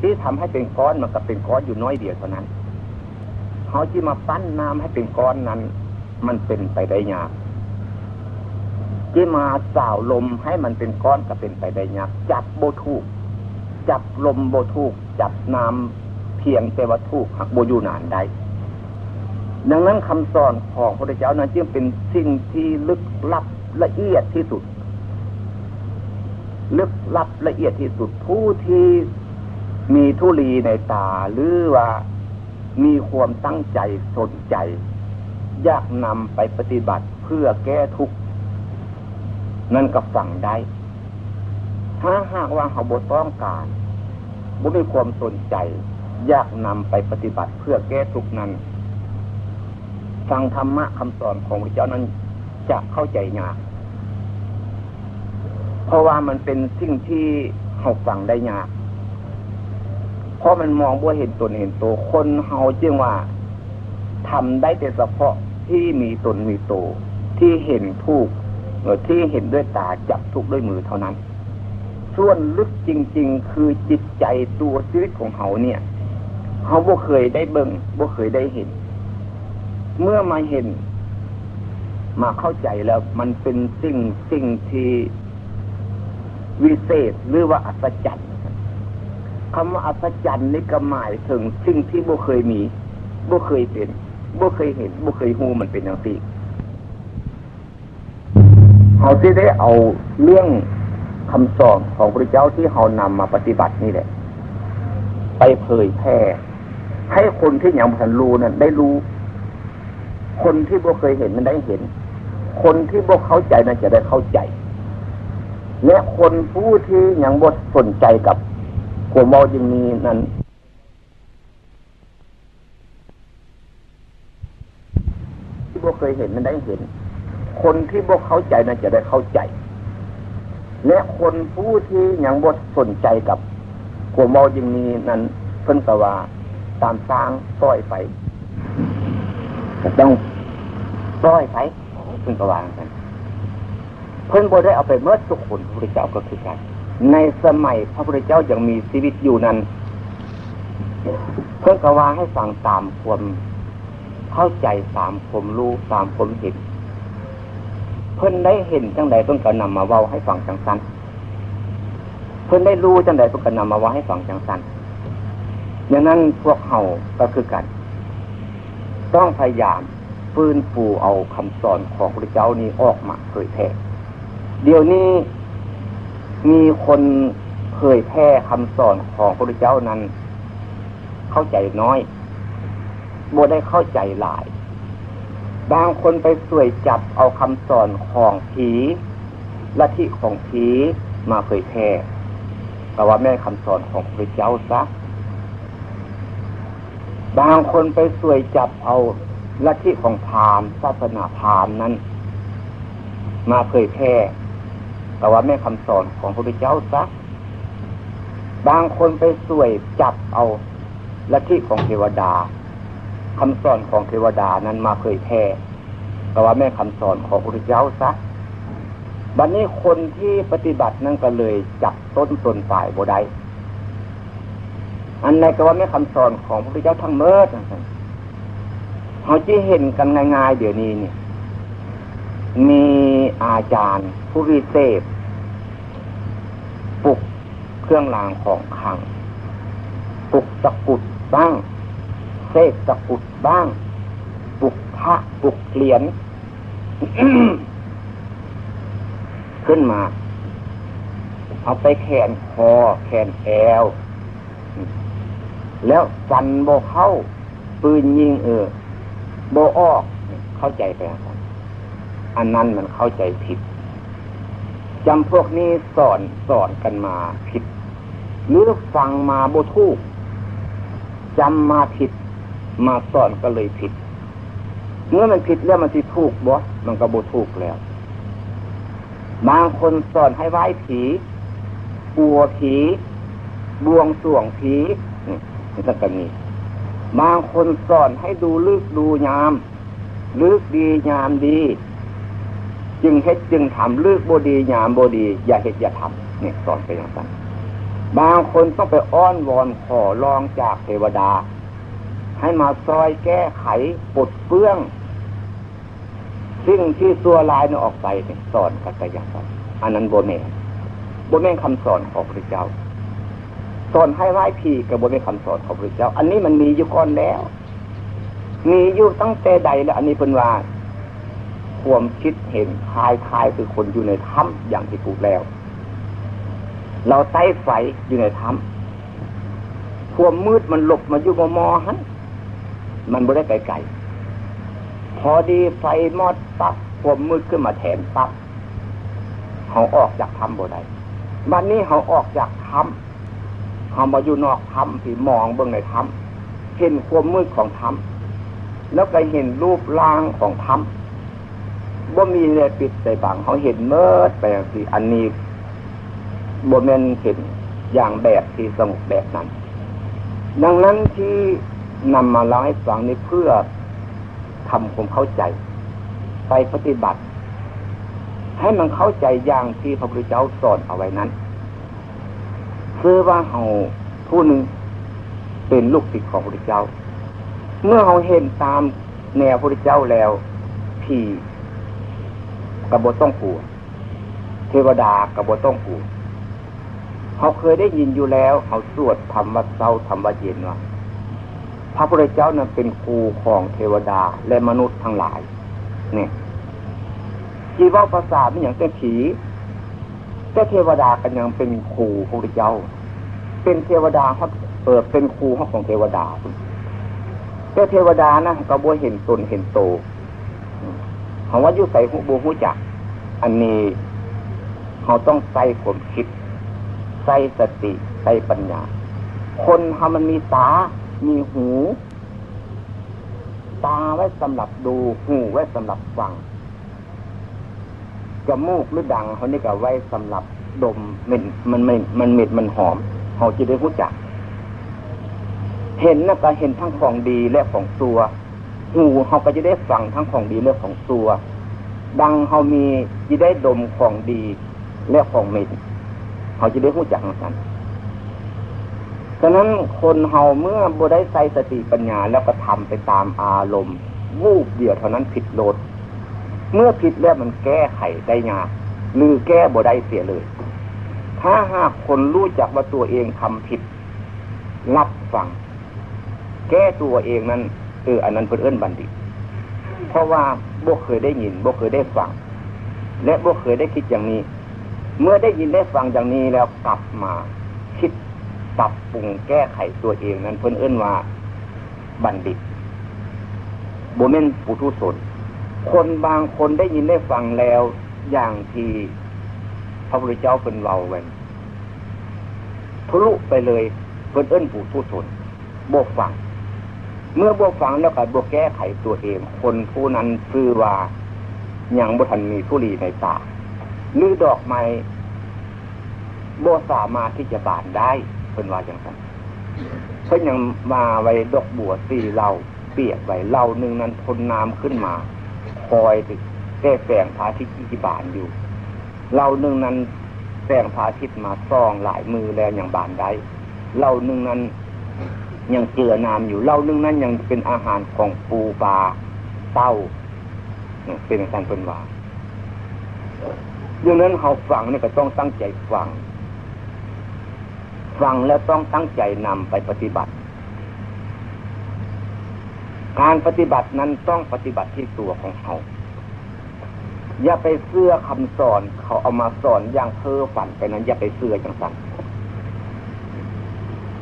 ที่ทำให้เป็นก้อนมันก็เป็นก้อนอยู่น้อยเดียวเท่านั้นเขาที่มาปั้นน้ำให้เป็นก้อนนั้น มันเป็นไปได้ยากที่มาสาวลมให้มันเป็นก้อนก็เป็นไปได้ยากจับโบทูก จับลมโบทูก จับน้ำ เพียงแต่ว่าทูกหักโบยู่นานได้ดังนั้นคำสอนของพระเจ้านั้นจึงเป็นสิ่งที่ลึกลับละเอียดที่สุด ลึกลับละเอียดที่สุดผู้ที่มีทุลีในตาหรือว่ามีความตั้งใจสนใจ อยากนำไปปฏิบัติเพื่อแก้ทุกข์นั่นก็ฟังได้ ถ้าหากว่าเขาบต้องการบุมีความสนใจ ยากนำไปปฏิบัติเพื่อแก้ทุกนั้น ฟังธรรมะคำสอนของพระเจ้านั้นจะเข้าใจยาก เพราะว่ามันเป็นสิ่งที่เขาฟังได้ยาก เพราะมันมองบ่เห็นตนเห็นตัวคนเฮาจึงว่าทำได้แต่เฉพาะที่มีตนมีตัวที่เห็นทุกหรือที่เห็นด้วยตาจับทุกด้วยมือเท่านั้น ส่วนลึกจริง ๆ คือจิตใจตัวชีวิตของเขาเนี่ย เขาบ่เคยได้เบิ่งบ่เคยได้เห็น เมื่อมาเห็น มาเข้าใจแล้ว มันเป็นสิ่งสิ่งที่วิเศษหรือว่าอัศจรรย์คำว่าอัศจรรย์นี่ก็หมายถึงสิ่งที่บ่เคยมีบ่เคยเป็นบ่เคยเห็นบ่เคยหูมันเป็นอย่างสี่เขาที่ได้เอาเรื่องคำสอนของพระเจ้าที่เขานำมาปฏิบัตินี่แหละ ไปเผยแพร่ ให้คนที่ยังพันรู้นั้นได้รู้ คนที่บ่เคยเห็นมันได้เห็น คนที่บ่เข้าใจนั้นจะได้เข้าใจ และคนผู้ที่ยังบ่สนใจกับขวมเมาอย่างนี้นั้นที่บ่เคยเห็นมันได้เห็น คนที่บ่เข้าใจนั้นจะได้เข้าใจ และคนผู้ที่ยังบ่สนใจกับขวมเมาอย่างนี้นั้นเพิ่นกว่า ตามสร้างต้อยไปต้องต้อยไปเพิ่นกวางกันเพิ่นบ่ได้เอาไปเมื่อทุกคนพระพุทธเจ้าก็คือกัน ในสมัยพระพุทธเจ้ายังมีชีวิตอยู่นั้น เพิ่งกว่าให้ฟังตามความเข้าใจตามผมรู้ตามผมเห็นเพิ่นได้เห็นจังใดเพิ่นก็นำมาเว้าให้ฟังจังสันเพิ่นได้รู้จังใดเพิ่นก็นำมาเว้าให้ฟังจังสัน อย่างนั้นพวกเขาก็คือกัน ต้องพยายามฟื้นฟูเอาคำสอนของพระเจ้านี้ออกมาเผยแพร่เดี๋ยวนี้มีคนเผยแพร่คำสอนของพระเจ้านั้น เข้าใจน้อยโบได้เข้าใจหลาย บางคนไปสวยจับเอาคำสอนของผีละทิของผีมาเผยแพร่แต่ว่าแม่คำสอนของพระเจ้าซะ บางคนไปสวยจับเอาละทิของพราหมณ์ศาสนาพราหมณ์นั้น มาเผยแพร่แต่ว่าแม่คำสอนของพระพุทธเจ้าซะบางคนไปสวยจับเอาละทิของเทวดาคำสอนของเทวดานั้นมาเผยแพร่แต่ว่าแม่คำสอนของพระพุทธเจ้าซะบัดนนี้คนที่ปฏิบัตินั่นก็เลยจับต้นตนฝ่ายบได้ อันในก็ว่าไม่คำสอนของพระพุทธเจ้าทั้งเมื่อเขาจะเห็นกันง่ายๆเดี๋ยวนี้เนี่ย มีอาจารย์ ผู้วิเศษปลุกเครื่องรางของขังปลุกตะกุดบ้างเศษตะกุดบ้างปลุกพระปลุกเหรียญขึ้นมา เอาไปแขนคอแขนแอว แล้วฟันโบเข้า ปืนยิงเออโบออก เข้าใจไปครับอันนั้นมันเข้าใจผิดจำพวกนี้สอนสอนกันมาผิด หรือฟังมาโบทูกจำมาผิด มาสอนก็เลยผิด เมื่อมันผิดแล้วมันที่ถูกบอสมันก็โบถูกแล้ว บางคนสอนให้ไหว้ผีกลัวผี บวงสวงผี นี่สักกันนี้บางคนสอนให้ดูลึกดูยาม ลึกดียามดี จึงเฮ็ดจึงทำลึกบดียามบดี อย่าเฮ็ดอย่าทำเนี่ยสอนไปอย่างนั้นบางคนต้องไปอ้อนวอนขอรองจากเทวดา ให้มาซอยแก้ไขปลดเปื้องสิ่งที่ตัวลายนออกไปสอนกันไปอย่างนั้นอันนั้นโบเมนโบเมนคำสอนของพระเจ้า สอนให้ไหว้ผีกระบวนการคำสอนของพระเจ้า อันนี้มันมีอยู่ก่อนแล้ว มีอยู่ตั้งแต่ใดแล้ว อันนี้เป็นว่าความคิดเห็นคลายคลายคือคนอยู่ในถ้ำอย่างที่พูดแล้ว เราใต้ไฟอยู่ในถ้ำความมืดมันหลบมาอยู่มอมอฮันมันไม่ได้ไกลๆพอดีไฟมอดปั๊บความมืดขึ้นมาแถมปั๊บเขาออกจากถ้ำบ่ได้บันนี้เขาออกจากถ้ำ เขามาอยู่นอกถ้ำที่มองเบื้องในถ้ำเห็นความมืดของถ้ำแล้วก็เห็นรูปร่างของถ้ำบ่มีเลยปิดใส่บังเขาเห็นเมื่อไปอย่างที่อันนี้บ่เมนเห็นอย่างแบบที่สงบแบบนั้น ดังนั้นที่นำมาเล่าให้ฟังนี้เพื่อทำความเข้าใจ ไปปฏิบัติ ให้มันเข้าใจอย่างที่พระพุทธเจ้าสอนเอาไว้นั้น คือว่าเฮาผู้หนึ่งเป็นลูกศิษย์ของพระเจ้า เมื่อเราเห็นตามแนวพระเจ้าแล้วผีกระโบต้องกลัวเทวดากระโบต้องกลัวเขาเคยได้ยินอยู่แล้วเขาสวดธรรมวัดเศร้าธรรมวัดเย็นว่าพระพุทธเจ้านั้นเป็นครูของเทวดาและมนุษย์ทั้งหลาย เนี่ยจีว่าภาษาไม่อย่างเป็นผี แต่เทวดากันยังเป็นครูพระเจ้า เป็นเทวดาเขาเปิดเป็นครูของเทวดาแต่เทวดานะก็บ่เห็นตนเห็นโตเขาว่ายุใส่หูบูหูจัก อันนี้เขาต้องใส่ความคิด ใส่สติใส่ปัญญา คนทำมันมีตา มีหู ตาไว้สำหรับดู หูไว้สำหรับฟัง จมูกหรือดังเขานี่ก็ไว้สำหรับดมมันมันไม่มันเม็ดมันหอมเขาจะได้รู้จัก เห็นนะก็เห็นทั้งของดีและของตัวหูเขาก็จะได้ฟังทั้งของดีและของตัว ดังเขามีจะได้ดมของดีและของเม็ดเขาจะได้รู้จักกันฉะนั้นคนเฮาเมื่อบได้ใส่สติปัญญาแล้วก็ทำไปตามอารมณ์วูบเดียวเท่านั้นผิดโลด เมื่อผิดแล้วมันแก้ไขได้ยากหรือแก้บ่ได้เสียเลย ถ้าหากคนรู้จักว่าตัวเองทำผิด รับฟัง แก้ตัวเองนั้นเอออันนั้นเป็นเอื้นบัณฑิต เพราะว่าบ่เคยได้ยินบ่เคยได้ฟัง และบ่เคยได้คิดอย่างนี้ เมื่อได้ยินได้ฟังอย่างนี้แล้วกลับมาคิดปรับปรุงแก้ไขตัวเองนั้นเพิ่นเอื้นว่าบัณฑิตโบเมนปุถุชน คนบางคนได้ยินได้ฟังแล้วอย่างที่พระพุทธเจ้าเป็นเราเวนทะลุไปเลยเพิ่นเอิ้นผู้ผู้ชนบวกฟัง เมื่อบวกฟังแล้วก็บวกแก้ไขตัวเอง คนผู้นั้นคือว่ายังบุทันมีทุลีในตาหรือดอกไม้บสามารถที่จะบานได้เพิ่นว่าอย่างนั้นเพิ่นยังมาไว้ดอกบัวสี่เหล่าเปียกไว้เหล่านึงนั้นทนน้ำขึ้นมา คอยติแก้แสงพระอาทิตย์ที่บานอยู่ เราหนึ่งนั้นแสงพระอาทิตย์มาซ่องหลายมือแล้วอย่างบานได้ เราหนึ่งนั้นยังเจือน้ำอยู่ เราหนึ่งนั้นยังเป็นอาหารของปูปลาเต้าเป็นการเป็นว่าดังนั้นเขาฟังนี่ก็ต้องตั้งใจฟัง ฟังแล้วต้องตั้งใจนำไปปฏิบัติ การปฏิบัตินั้นต้องปฏิบัติที่ตัวของเขา อย่าไปเสื้อคำสอนเขาเอามาสอนอย่างเพ้อฝันไปนั้น อย่าไปเสื้อจังสัน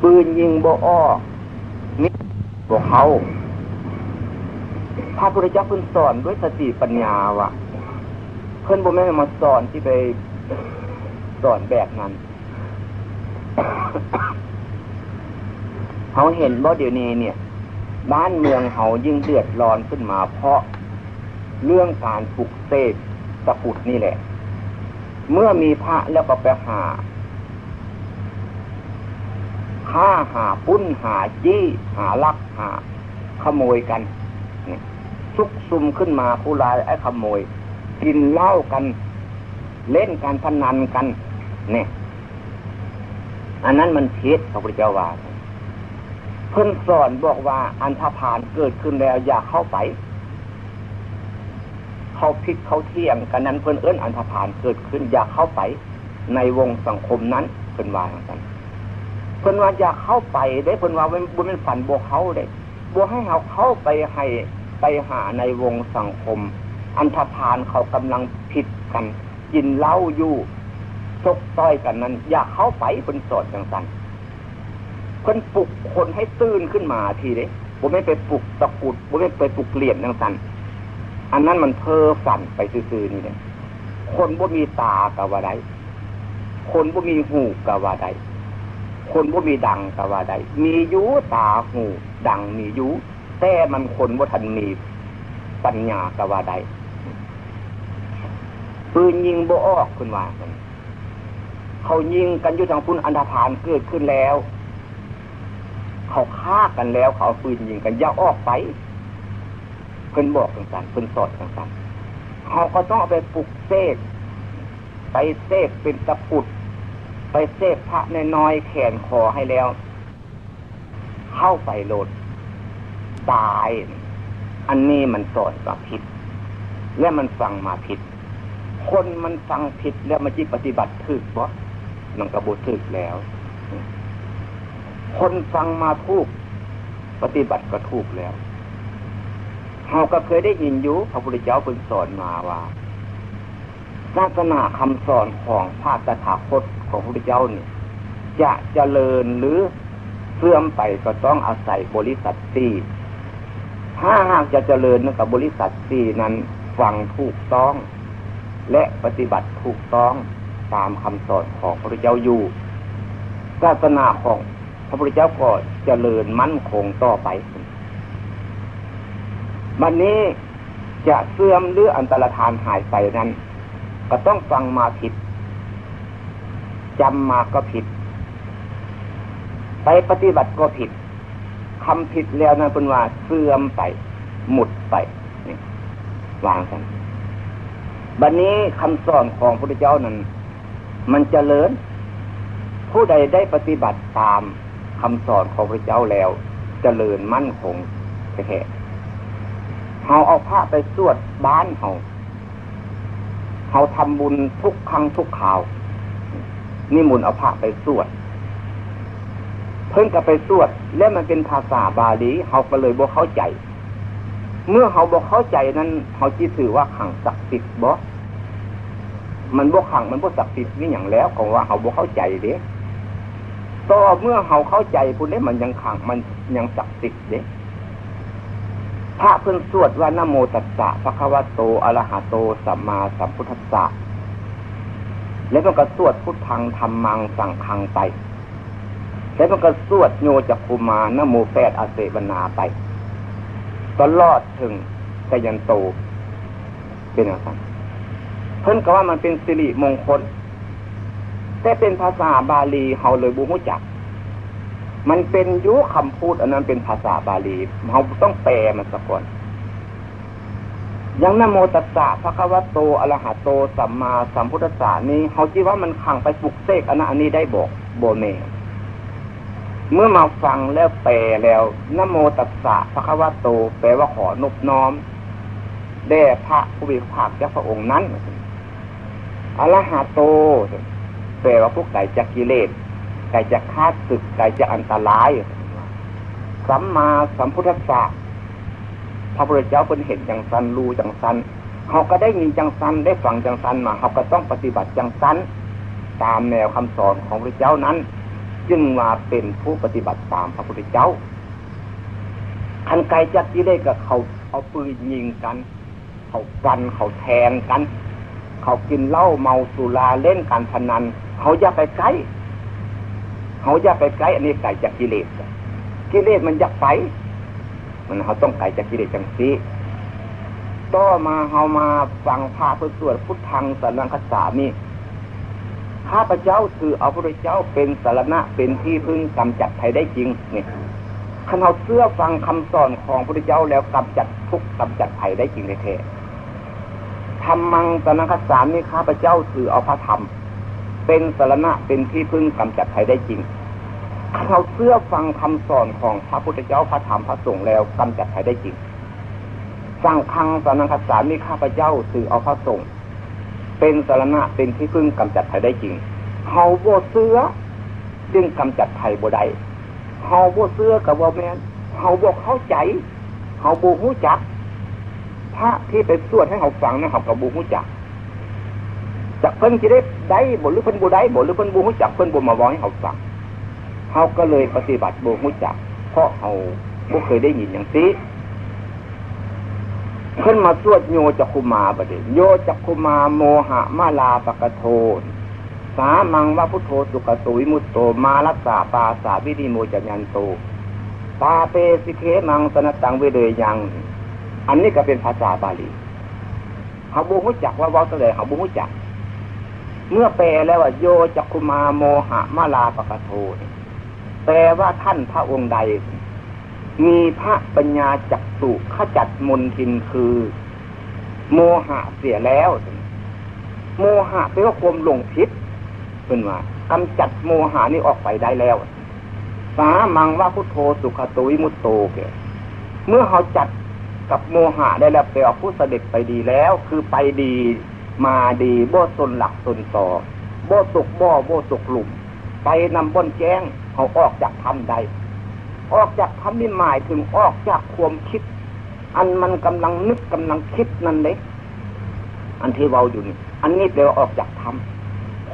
ปืนยิงโบอ้อนี่บกเขาพระพุทธเจ้าเพิ่นสอนด้วยสติปัญญาวะเพิ่นบ่แม่มาสอนที่ไปสอนแบบนั้นเขาเห็นบ่เดี๋ยวนี้เนี่ย บ้านเมืองเขายิ่งเดือดร้อนขึ้นมาเพราะเรื่องการปลุกเสกตะปุดนี่แหละ เมื่อมีพระแล้วก็ไปหาฆ่าหาปุ้นหาจี้หาลักหา ขโมยกันซุกซุมขึ้นมาผู้ร้ายไอ้ขโมย กินเหล้ากัน เล่นการพนันกัน เนี่ย อันนั้นมันเท็จพระพุทธเจ้าว่า เพิ่นสอนบอกว่าอันธพาลเกิดขึ้นแล้วอย่าเข้าไป เขาพิกเขาเที่ยงกันนั้นเพิ่นเอื้นอันธพาลเกิดขึ้นอย่าเข้าไป ในวงสังคมนั้นเพิ่นว่าอย่างนั้นเพิ่นว่าอย่าเข้าไปได้เพิ่นว่าบุญเป็นฝันบวเขาได้บวให้เขาเข้าไปให้ไปหาในวงสังคม อันธพาลเขากำลังผิดกัน กินเหล้าอยู่ชกต้อยกันนั้น อย่าเข้าไปเป็นสอนอย่างนั้น เพิ่นปลุกคนให้ตื่นขึ้นมาทีเด้บ่ไม่ไปปลุกตะกุดบ่ไม่ไปปลุกเหรียญทั้งสันอันนั้นมันเพ้อฝันไปซื่อๆนี่เนี่ยคนบ่มีตากะว่าใดคนบ่มีหูกะว่าใดคนบ่มีดังกะว่าใดมียูตาหูดังมียูแต่มันคนบ่ทันมีปัญญากะว่าใดปืนยิงบ่ออกคุณว่าเขายิงกันอยู่ทางพุ่นอันธพาลเกิดขึ้นแล้ว เขาฆ่ากันแล้ว เขาปืนยิงกันย่าออกไปเพิ่นบอกต่างๆเพิ่นสอดต่างๆเขาก็ต้องเอาไปปลุกเสกไปเสกเป็นตะปุด ไปเสกพระน้อยแขนคอให้แล้ว เข้าไปโหลดตาย อันนี้มันสอดกับผิด และมันฟังมาผิด คนมันฟังผิดแล้วมันจิปฏิบัติถึกบ่มันกระบุถึกแล้ว คนฟังมาถูกปฏิบัติก็ถูกแล้วเราก็เคยได้ยินอยู่พระพุทธเจ้าเป็นสอนมาว่าศาสนาคำสอนของพระตถาคตของพระพุทธเจ้าเนี่ยจะเจริญหรือเสื่อมไปก็ต้องอาศัยบริษัทสี่ถ้าหากจะเจริญนกับบริษัทสี่นั้นฟังถูกต้อง และปฏิบัติถูกต้องตามคำสอนของพระพุทธเจ้าอยู่ศาสนาของ พระพุทธเจ้าก็เจริญมั่นคงต่อไปวันนี้จะเสื่อมหรืออันตรธานหายไปนั้น ก็ต้องฟังมาผิดจำมาก็ผิด ไปปฏิบัติก็ผิดคำผิดแล้วนั้นเป็นว่าเสื่อมไป หมุดไปนี่วางกันบัดนนี้คำสอนของพระพุทธเจ้านั้น มันจเจริญ ผู้ใดได้ปฏิบัติตาม คำสอนของพระเจ้าแล้วจเจริญมั่นคงแท้เขาเอาพระไปสวดบ้านเขาเขาทำบุญทุกครั้งทุกข่าว นี่มุนเอาพระไปสวด เพิ่งกับไปสวด แล้วมันเป็นภาษาบาลีเขาก็เลยบอกเข้าใจ เมื่อเขาบอกเข้าใจนั้นเขาจีถือว่าขังศักดิ์สิทธิ์บ่มันบกขังมันบกศักดิ์สิทธิ์นี่อย่างแล้วของว่าเขาบอกเข้าใจเด้ ต่อเมื่อเขาเข้าใจพูดนี้มันยังขังมันยังศักดิ์สิทธิ์เด้พระเพิ่นสวดว่านโมตัสสะพระควโตอรหะโตสัมมาสัมพุทธัสสะแล้วมันก็สวดพุทธังธรรมังสั่งคังไป แล้วมันก็สวดโยจักคุมานโมแปดอาเสวนาไป ตลอดถึงสยันโตเป็นอย่างไรเพิ่นก็ว่ามันเป็นสิริมงคล แต่เป็นภาษาบาลีเฮาเลยบูฮู้จัก มันเป็นยุคำพูด อันนั้นเป็นภาษาบาลีเฮาต้องแปลมันสักก่อนยังนโมตัสสะพระควโตอรหัโตสัมมาสัมพุทธัสสะนี้เขาคิดว่ามันขังไปปลุกเสกอันนั้นอันนี้ได้บอกโบเมเมื่อมาฟังแล้วแปลแล้วนโมตัสสะพระควโต แปลว่าขอนบน้อมแด่พระผู้มีพระภาคเจ้าพระองค์นั้นอรหัโต แปลว่าพวกไก่จะกิเลสไก่จะคาศึกไก่จะอันตรายสัมมาสัมพุทธัสสะพระพุทธเจ้าเป็นเห็นจังสันรู้จังสันเขาก็ได้ยินจังสันได้ฟังจังสันมาเขาก็ต้องปฏิบัติจังสันตามแนวคำสอนของพระเจ้านั้น จึงมาเป็นผู้ปฏิบัติตามพระพุทธเจ้าคันไกจักที่ได้กับเขาเอาปืนยิงกัน เขากันเขาแทงกัน เขากินเหล้าเมาสุราเล่นการพนัน เขาอย่าไปใกล้เขาอย่าไปใกล้อันนี้ไก่จากกิเลสกิเลสมันอยากไป มันเขาต้องไก่จากกิเลสจังสีต่อมาเขามาฟังพระพุทธสวดพุทธังสารนังคสามีข้าพเจ้าถือเอาพระเจ้าเป็นสารณะเป็นที่พึ่งกำจัดภัยได้จริงเนี่ยขณะเสื้อฟังคำสอนของพระเจ้าแล้วกำจัดทุกกำจัดภัยได้จริงในเท ธรรมังสนังคสามีข้าพเจ้าถือเอาพระธรรม เป็นสารณะเป็นที่พึ่งกำจัดภัยได้จริงเราเชื่อฟังคำสอนของพระพุทธเจ้าพระธรรมพระสงฆ์แล้วกำจัดภัยได้จริงสั่งคังสนังคสามีข้าพเจ้าสื่อเอาพระสงฆ์เป็นสารณะเป็นที่พึ่งกำจัดภัยได้จริงเฮาโบเสื้อจึงกำจัดภัยบ่ได้เฮาโบเสื้อกับว่าแมนเฮาบอกเข้าใจเฮาบูหูจัก พระที่ไปสวดให้เขาฟังนะเขากับบูหูจักจากเพิ่นจะได้ได้บทหรือเพิ่นบูได้บทหรือเพิ่นบูหูจักเพิ่นบูมาบอกให้เขาฟังเขาก็เลยปฏิบัติโบมุจัก เพราะเขาบ่เคยได้ยินอย่างนี้ขึ้นมาสวดโยจักุมาบดีโยจักุมาโมหะมาลาปะกะโทสามังวะพุทโธสุกตุวิมุตโตมาลัสสาปาสาวิริโมจยันโตปาเปสิเคมังสนตังเวเดยยัง อันนี้ก็เป็นภาษาบาลีเขาบูมุจักว่าว่าเสดเขาบูมุจัก เมื่อแปลแล้วว่าโยจักคุมาโมหะมาลาปะกะโทแปลว่าท่านพระองค์ใด มีพระปัญญาจักสุขจัดมนทินคือ โมหะเสียแล้ว โมหะแปลว่าความหลงผิดเป็นว่ากำจัดโมหานี้ออกไปได้แล้วสามังว่าพุทโธสุขตุวิมุตโตเกเมื่อเขาจัด กับโมหะได้แล้วแปลว่าผู้เสด็จไปดีแล้ว คือไปดีมาดีโบสนหลักสนต่อโบตกบ่อโบตกหลุม ไปนำบนแจ้งเขาออกจากธรรมใด ออกจากธรรมนี่หมายถึงออกจากความคิด อันมันกำลังนึกกำลังคิดนั่นเลยอันที่เราอยู่นี่ อันนี้แปลว่าออกจากธรรม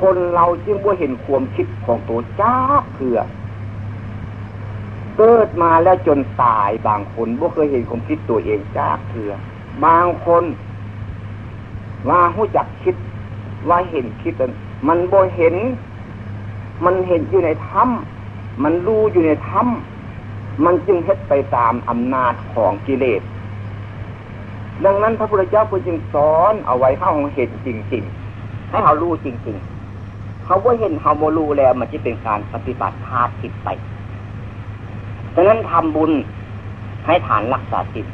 คนเราจึงบ่เห็นความคิดของตัวจ้าเพื่อ เกิดมาแล้วจนตายบางคนบ่เคยเห็นความคิดตัวเองจ้าเพื่อบางคนว่าหู้จักคิดว่าเห็นคิดมันบ่เห็น มันเห็นอยู่ในถ้ำมันรู้อยู่ในถ้ำมันจึงเฮ็ดไปตามอำนาจของกิเลส ดังนั้นพระพุทธเจ้าจึงสอนเอาไว้ให้เราเห็นจริงๆ ให้เรารู้จริง ๆ เขาว่าเห็นเขาโมลูแล้ว มันจะเป็นการปฏิบัติพาดผิดไป ดังนั้นทำบุญให้ฐานรักษาจิต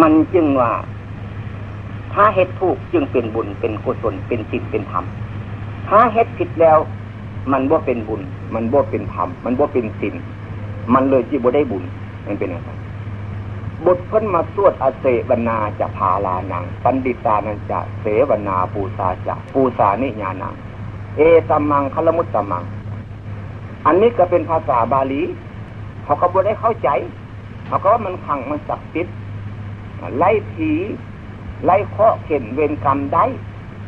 มันจึงว่า ถ้าเฮ็ดถูกจึงเป็นบุญเป็นกุศลเป็นจิตเป็นธรรมถ้าเฮ็ดผิดแล้ว มันบ่เป็นบุญ มันบ่เป็นธรรมมันบ่เป็นศีลมันเลยจีบ่ได้บุญมันเป็นอะไรบทพ้นมาสวดอเสวนาจะพาลานัง ปันดิตานันจะเสวนาปูซาจะปูซานิญานัง เอตัมมังคลมุตตมัง อันนี้ก็เป็นภาษาบาลี เขาก็บ่ได้เข้าใจ เขาก็ว่ามันขังมันศักดิ์สิทธิ์ไล่ผีไล่เคาะเข็นเวรกรรมได้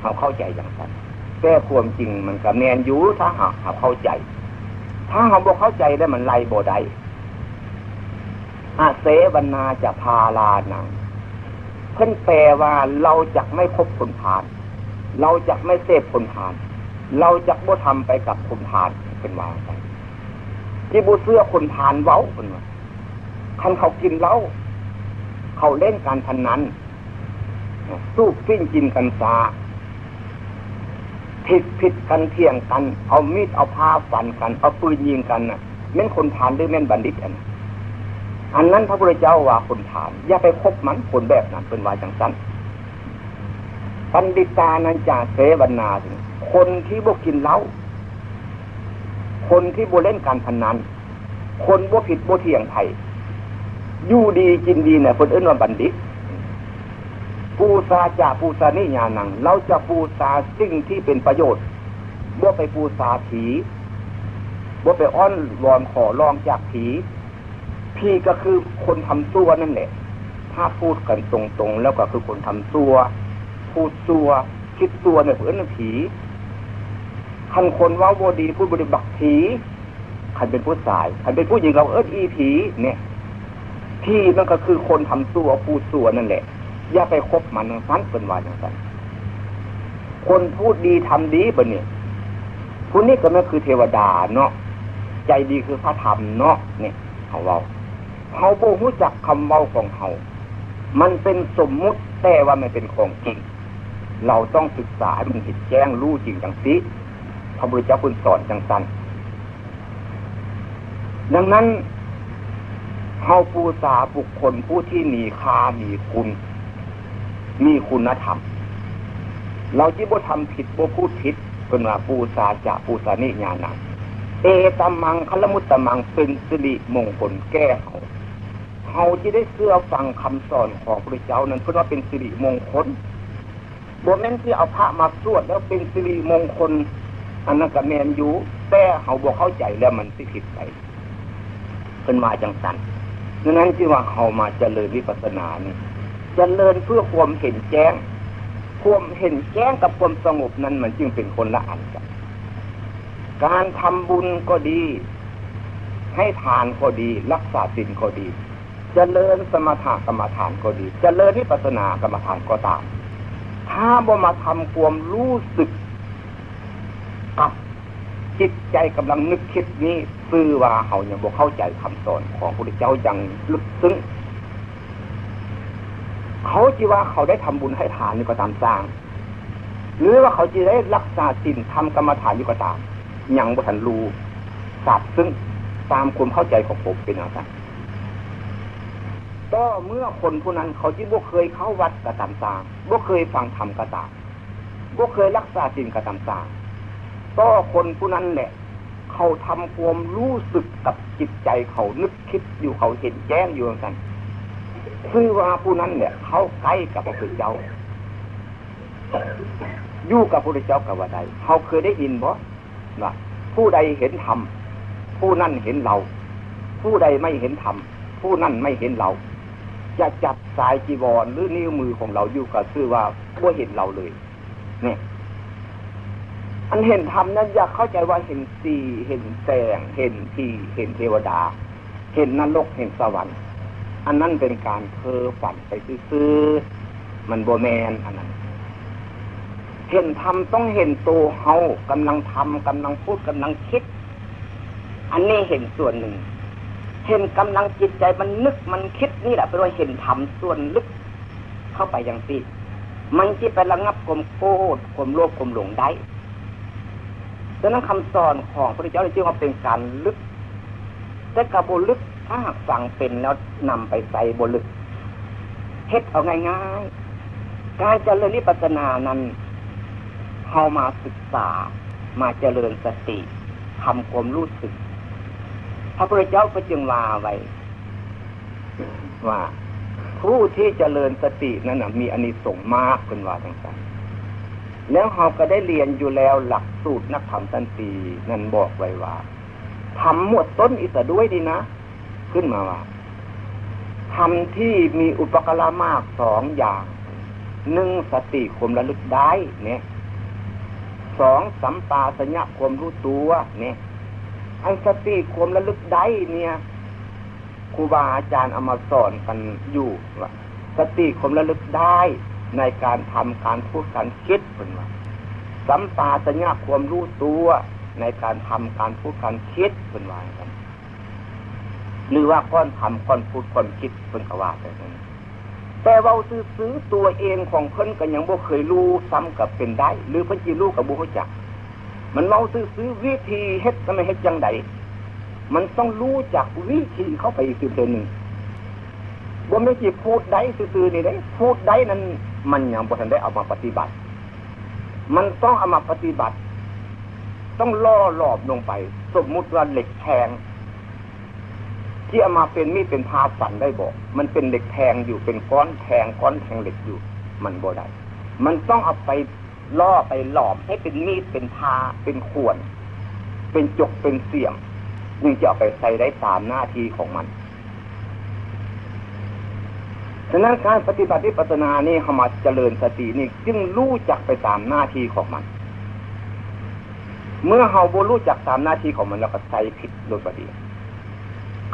เขาเข้าใจอย่างนั้นแต่ความจริงมันก็แมนอยู่ถ้าหากเขาเข้าใจ ถ้าเขาบอกเข้าใจแล้วมันไล่บ่ได้อาเสวนาจะพาลานังเพิ่นแปลว่าเราจะไม่พบคนผ่าน เราจะไม่เสพคนผ่าน เราจะบ่ทำไปกับคนทานเป็นว่าไป ที่บูเสื้อคนทานเว้าเป็นว่าคันเขากินเหล้าเขาเล่นการพนนันสู้ปิ้งกินกันซาผิดผิดกันเที่ยงกัน เอามีดเอาผ้าฟันกัน เอาปืนยิงกันน่ะแม่นคนทานหรือแม่นบัณฑิตอันอันนั้นพระพุทธเจ้าว่าคนทาน อย่าไปคบมันคนแบบนั้นเป็นวายจังสั้นปันดิตานันจาเสวนาคนที่บกกินเหล้า คนที่บเล่นการพนัน คนบผิดบเที่ยงไทยอยู่ดีกินดีเนี่ยคนอื่นว่าบัณฑิตปูซาจ่าปูซานิญานัง เราจะปูซาสิ่งที่เป็นประโยชน์บ่ไปปูซาผีบ่ไปอ้อนวอนขอรองจากผีพี่ก็คือคนทำซัวนั่นแหละ ถ้าพูดกันตรงๆ แล้วก็คือคนทำซัวพูดซัวคิดซัวเนี่ยเพื่อนผี คันคนว่าโบดีพูดบริบักผีคันเป็นผู้ชายคันเป็นผู้หญิงเราเอิ้นอีผีเนี่ยที่นั่นก็คือคนทำตัวพูดตัวนั่นแหละ อย่าไปคบมันนั้นเป็นวาอย่างนั้นคนพูดดีทำดีบะเนี่ยผู้นี้ก็ไม่คือเทวดาเนาะใจดีคือพระธรรมเนาะเนี่ยเขาเว้าเขาโบหูจักคำเว้าของเขามันเป็นสมมุติแต่ว่าไม่เป็นของจริง เราต้องศึกษาให้มันเห็นแจ้งรู้จริงจังสิ พระพุทธเจ้าคุณสอนจังสันดังนั้นเฮาปูษาบุคคลผู้ที่มีค่ามีคุณ มีคุณธรรม เราที่บ่ทำผิดบ่พูดผิดเป็นว่าปูษาจะปูษานิญาณังเอตมังคลมุตตมังเป็นสิริมงคลแก้เขาเฮาจะได้เสื้อฟังคำสอนของพระเจ้านั้นเพื่อว่าเป็นสิริมงคลบนนั้นที่เอาพระมาสวดแล้วเป็นสิริมงคล อันนั้นก็แมนอยู่แต่เขาบอกเข้าใจแล้วมันสิผิดไปเป็นมาจังสันดังนั้นที่ว่าเขามาเจริญวิปัสสนานี่เจริญเพื่อความเห็นแจ้ง ความเห็นแจ้งกับความสงบนั้นมันจึงเป็นคนละอันกันการทำบุญก็ดี ให้ทานก็ดี รักษาศีลก็ดีจเจริญสมถะกรรมฐานก็ดีจเจริญวิปัสสนากรรมฐานก็ตาม ถ้าบ่มาทำความรู้สึก กับจิตใจกำลังนึกคิดนี้ซื่อว่าเขายังบอกเข้าใจคำสอนของพระพุทธเจ้าอย่างลึกซึ้งเขาจีว่าเขาได้ทำบุญให้ทานนี่ก็ตามสร้าง หรือว่าเขาจะได้รักษาศีลทำกรรมฐานนี่ก็ตามยังบุทันรู้ทราบซึ่งตามความเข้าใจของผมเป็นอะไรก็เมื่อคนผู้นั้นเขาที่บ่เคยเข้าวัดกระตำตางบ่เคยฟังธรรมกระตาบ่เคยรักษาสิ่งกระตำตาง ก็คนผู้นั้นแหละเขาทำความรู้สึกกับจิตใจเขานึกคิดอยู่เขาเห็นแจ้งอยู่กันคือว่าผู้นั้นเนี่ย เขาใกล้กับพระพุทธเจ้าอยู่กับพระพุทธเจ้ากับว่าใดเขาเคยได้ยินบ่ว่าผู้ใดเห็นธรรมผู้นั่นเห็นเรา ผู้ใดไม่เห็นธรรมผู้นั่นไม่เห็นเรา จะจับสายจีวรหรือนิ้วมือของเราอยู่กับชื่อว่าบ่เห็นเราเลยเนี่ย อันเห็นธรรมนั้นอยากเข้าใจว่าเห็นสีเห็นแสง เห็นทีเห็นเทวดา เห็นนรกเห็นสวรรค์ อันนั้นเป็นการเพ้อฝันไปซื้อมันโบแมนอันนั้นเห็นธรรมต้องเห็นตัวเฮากำลังทำกำลังพูดกำลังคิด อันนี้เห็นส่วนหนึ่ง เห็นกำลังจิตใจมันนึกมันคิดนี่แหละเป็นว่าเห็นธรรมส่วนลึก เข้าไปอย่างตีมันจะไประงับกลมโกรธกลมโลภกลมหลงได้ ดังนั้นคำสอนของพระพุทธเจ้าจึงว่าเป็นการลึกแต่กระบลึกถ้าหากฟังเป็นแล้วนำไปใส่บลึกเฮ็ดเอาง่ายๆ การเจริญนิพพานานั้นเข้ามาศึกษามาเจริญสติทำความรู้สึก พระพุทธเจ้าก็จึงลาไว้ว่าผู้ที่เจริญสตินั้นมีอานิสงส์มากเป็นว่าต่างๆ แล้วเราก็ได้เรียนอยู่แล้วหลักสูตรนักธรรมสันตินั่นบอกไว้ว่าทำหมดต้นอิสระด้วยดีนะ ขึ้นมาว่าทำที่มีอุปกรณ์มากสองอย่างหนึ่งสติคมระลึกได้เนี่ยสองสัมปาสัญญาคมรู้ตัวเนี่ยอันสติคมระลึกได้เนี่ยครูบาอาจารย์เอามาสอนกันอยู่ว่าสติคมระลึกได้ ในการทำการพูดการคิดเป็นว่าสัมปาสัญญาความรู้ตัวในการทำการพูดการคิดเป็นว่ากันหรือว่าก้อนทำก้อนพูดก้อนคิดเป็นกว่าแต่นั้นแต่ว่าซื้อตัวเองของเพิ่นก็ยังบ่เคยรู้ซ้ำกับเป็นได้ หรือเพิ่นจีรู้กับบุคจัก มันเมาซื้อวิธีเฮ็ดทำไมเฮ็ดจังไดมันต้องรู้จักวิธีเข้าไปอีกตัวหนึ่ง บ่ไม่จีพูดได้ซื้อนี่ได้พูดได้นั้น มันยังบ่ทันได้เอามาปฏิบัติ มันต้องเอามาปฏิบัติ ต้องล่อหลอบลงไป สมมุติว่าเหล็กแทงที่เอามาเป็นมีดเป็นพาฝันได้บอก มันเป็นเหล็กแทงอยู่เป็นก้อนแทงก้อนแทงเหล็กอยู่ มันบ่ได้ มันต้องเอาไปล่อไปหลอมให้เป็นมีดเป็นพาเป็นขวน เป็นจกเป็นเสียมจึงจะเอาไปใส่ได้ตามหน้าที่ของมัน ฉะนั้นการปฏิบัติปัจนานี่ขามาเจริญสตินี่จึงรู้จักไปตามหน้าที่ของมัน เมื่อเราบ่รู้จักตามหน้าที่ของมันแล้วก็ใส่ผิดโดยประเดี๋ย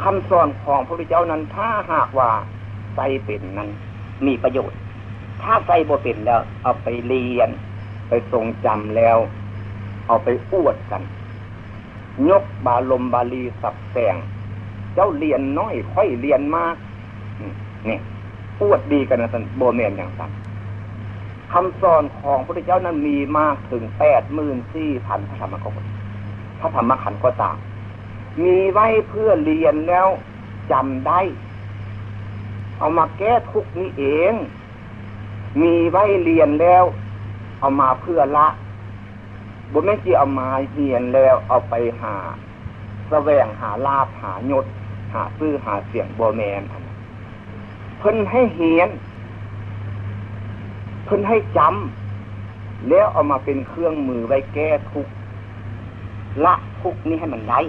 คำสอนของพระพุทธเจ้านั้น ถ้าหากว่าใส่เป็นนั้น มีประโยชน์ ถ้าใส่บ่เป็นแล้ว เอาไปเรียน ไปทรงจำแล้ว เอาไปอวดกัน ยกบาลมบาลีสับแสง เจ้าเรียนน้อย ค่อยเรียนมากนี่ อวดดีกันนะท่านโบเมนอย่างสั้นคำสอนของพระพุทธเจ้านั้นมีมากถึงแปดหมื่นสี่พันพระธรรมขันธ์พระธรรมขันธ์ก็ต่างมีไว้เพื่อเรียนแล้วจำได้ เอามาแก้ทุกนี้เอง มีไว้เรียนแล้ว เอามาเพื่อละบนแม่จีเอามาเรียนแล้วเอาไปหาสแสวงหาลาภหายศหาซื้อหาเสียงโบแมน พิ่นให้เหียน เพิ่นให้จำแล้วเอามาเป็นเครื่องมือไว้แก้ทุกละทุกนี้ให้มันได้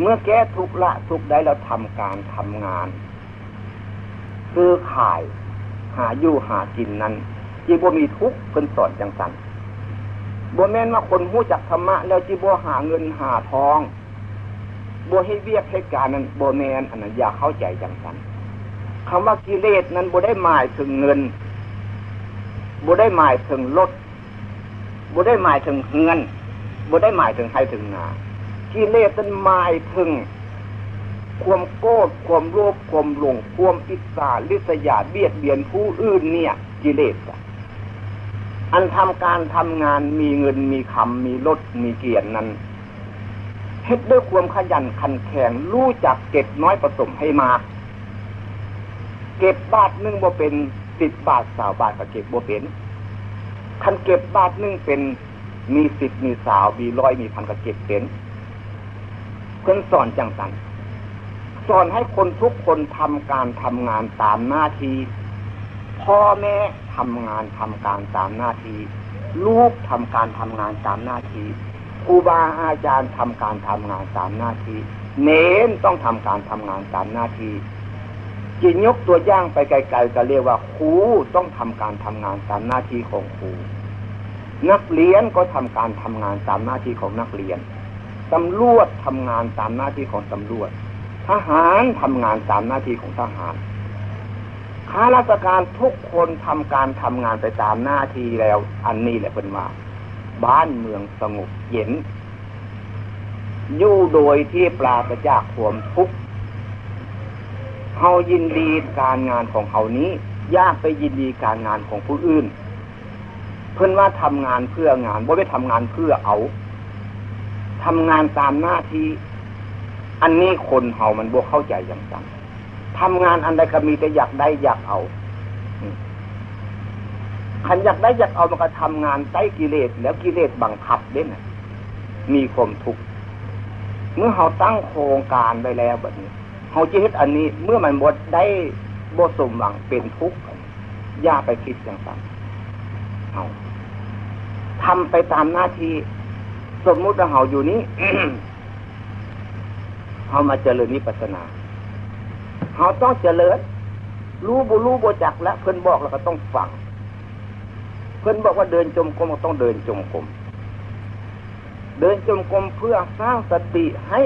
เมื่อแก้ทุกละทุกได้เราทำการทำงาน ซื้อขาย หาอยู่หากินนั้นจีบมีทุกเพิ่นสอนจังสันบัวแม่นว่าคนหู้จักธรรมะ แล้วจีบัวหาเงินหาทองบัวให้เวียกให้การนั้นบัวแมนอันนั้นอยากเข้าใจจังสัน คำว่ากิเลสนั้นบัวได้หมายถึงเงินบัวได้หมายถึงรถบัวได้หมายถึงเงินบัวได้หมายถึงใครถึงนากิเลสมันหมายถึงความโกรธความโลภความหลงความอิจฉาลิษยาเบียดเบียนผู้อื่นเนี่ย กิเลสอันทำการทำงานมีเงินมีคำมีรถมีเกียรตินั้นเฮ็ดด้วยความขยันขันแข็งรู้จักเก็บน้อยผสมให้มาก เก็บบาทหนึ่งบ่เป็นสิบบาทสาวบาทก็เก็บบ่เป็นคันเก็บบาทหนึ่งเป็นมีสิบมีสาวมีร้อยมีพันก็เก็บเป็นเพื่อนสอนจังสันสอนให้คนทุกคนทำการทำงานตามหน้าที่พ่อแม่ทำงานทำการตามหน้าที่ลูกทำการทำงานตามหน้าที่ครูบาอาจารย์ทำการทำงานตามหน้าที่เน้นต้องทำการทำงานตามหน้าที่ จินยกตัวย่างไปไกลๆก็เรียกว่าครูต้องทำการทำงานตามหน้าที่ของครูนักเรียนก็ทำการทำงานตามหน้าที่ของนักเรียนตำรวจทำงานตามหน้าที่ของตำรวจ ทหารทำงานตามหน้าที่ของทหารข้าราชการทุกคนทำการทำงานไปตามหน้าที่แล้ว อันนี้แหละเป็นว่า บ้านเมืองสงบเย็นอยู่โดยที่ปราศจากความทุกข์ เฮายินดีการงานของเขานี้ ยากไปยินดีการงานของผู้อื่น เพื่อนว่าทำงานเพื่องานบ่ได้ทำงานเพื่อเอาทำงานตามหน้าที่ อันนี้คนเฮามันบ่เข้าใจอย่างจังทำงานอันใดก็มีแต่อยากได้อยากเอาขันอยากได้อยากเอามันก็ทำงานใต้กิเลสแล้วกิเลสบังคับเด่นมีความทุกข์เมื่อเขาตั้งโครงการไปแล้วแบบนี้ เขาจะเฮ็ดอันนี้ เมื่อมันบดได้บดสมหวังเป็นทุกข์อย่าไปคิดอย่างนั้นเอาทำไปตามหน้าที่ สมมุติว่าเขาอยู่นี้เขามาเจริญนิพพานาเขาต้องเจริญ รู้บุรู้บุจักแล้วเพื่อนบอกแล้วก็ต้องฟังเพื่อนบอกว่าเดินจมกรมต้องเดินจมกรมเดินจมกรมเพื่อสร้างสติให้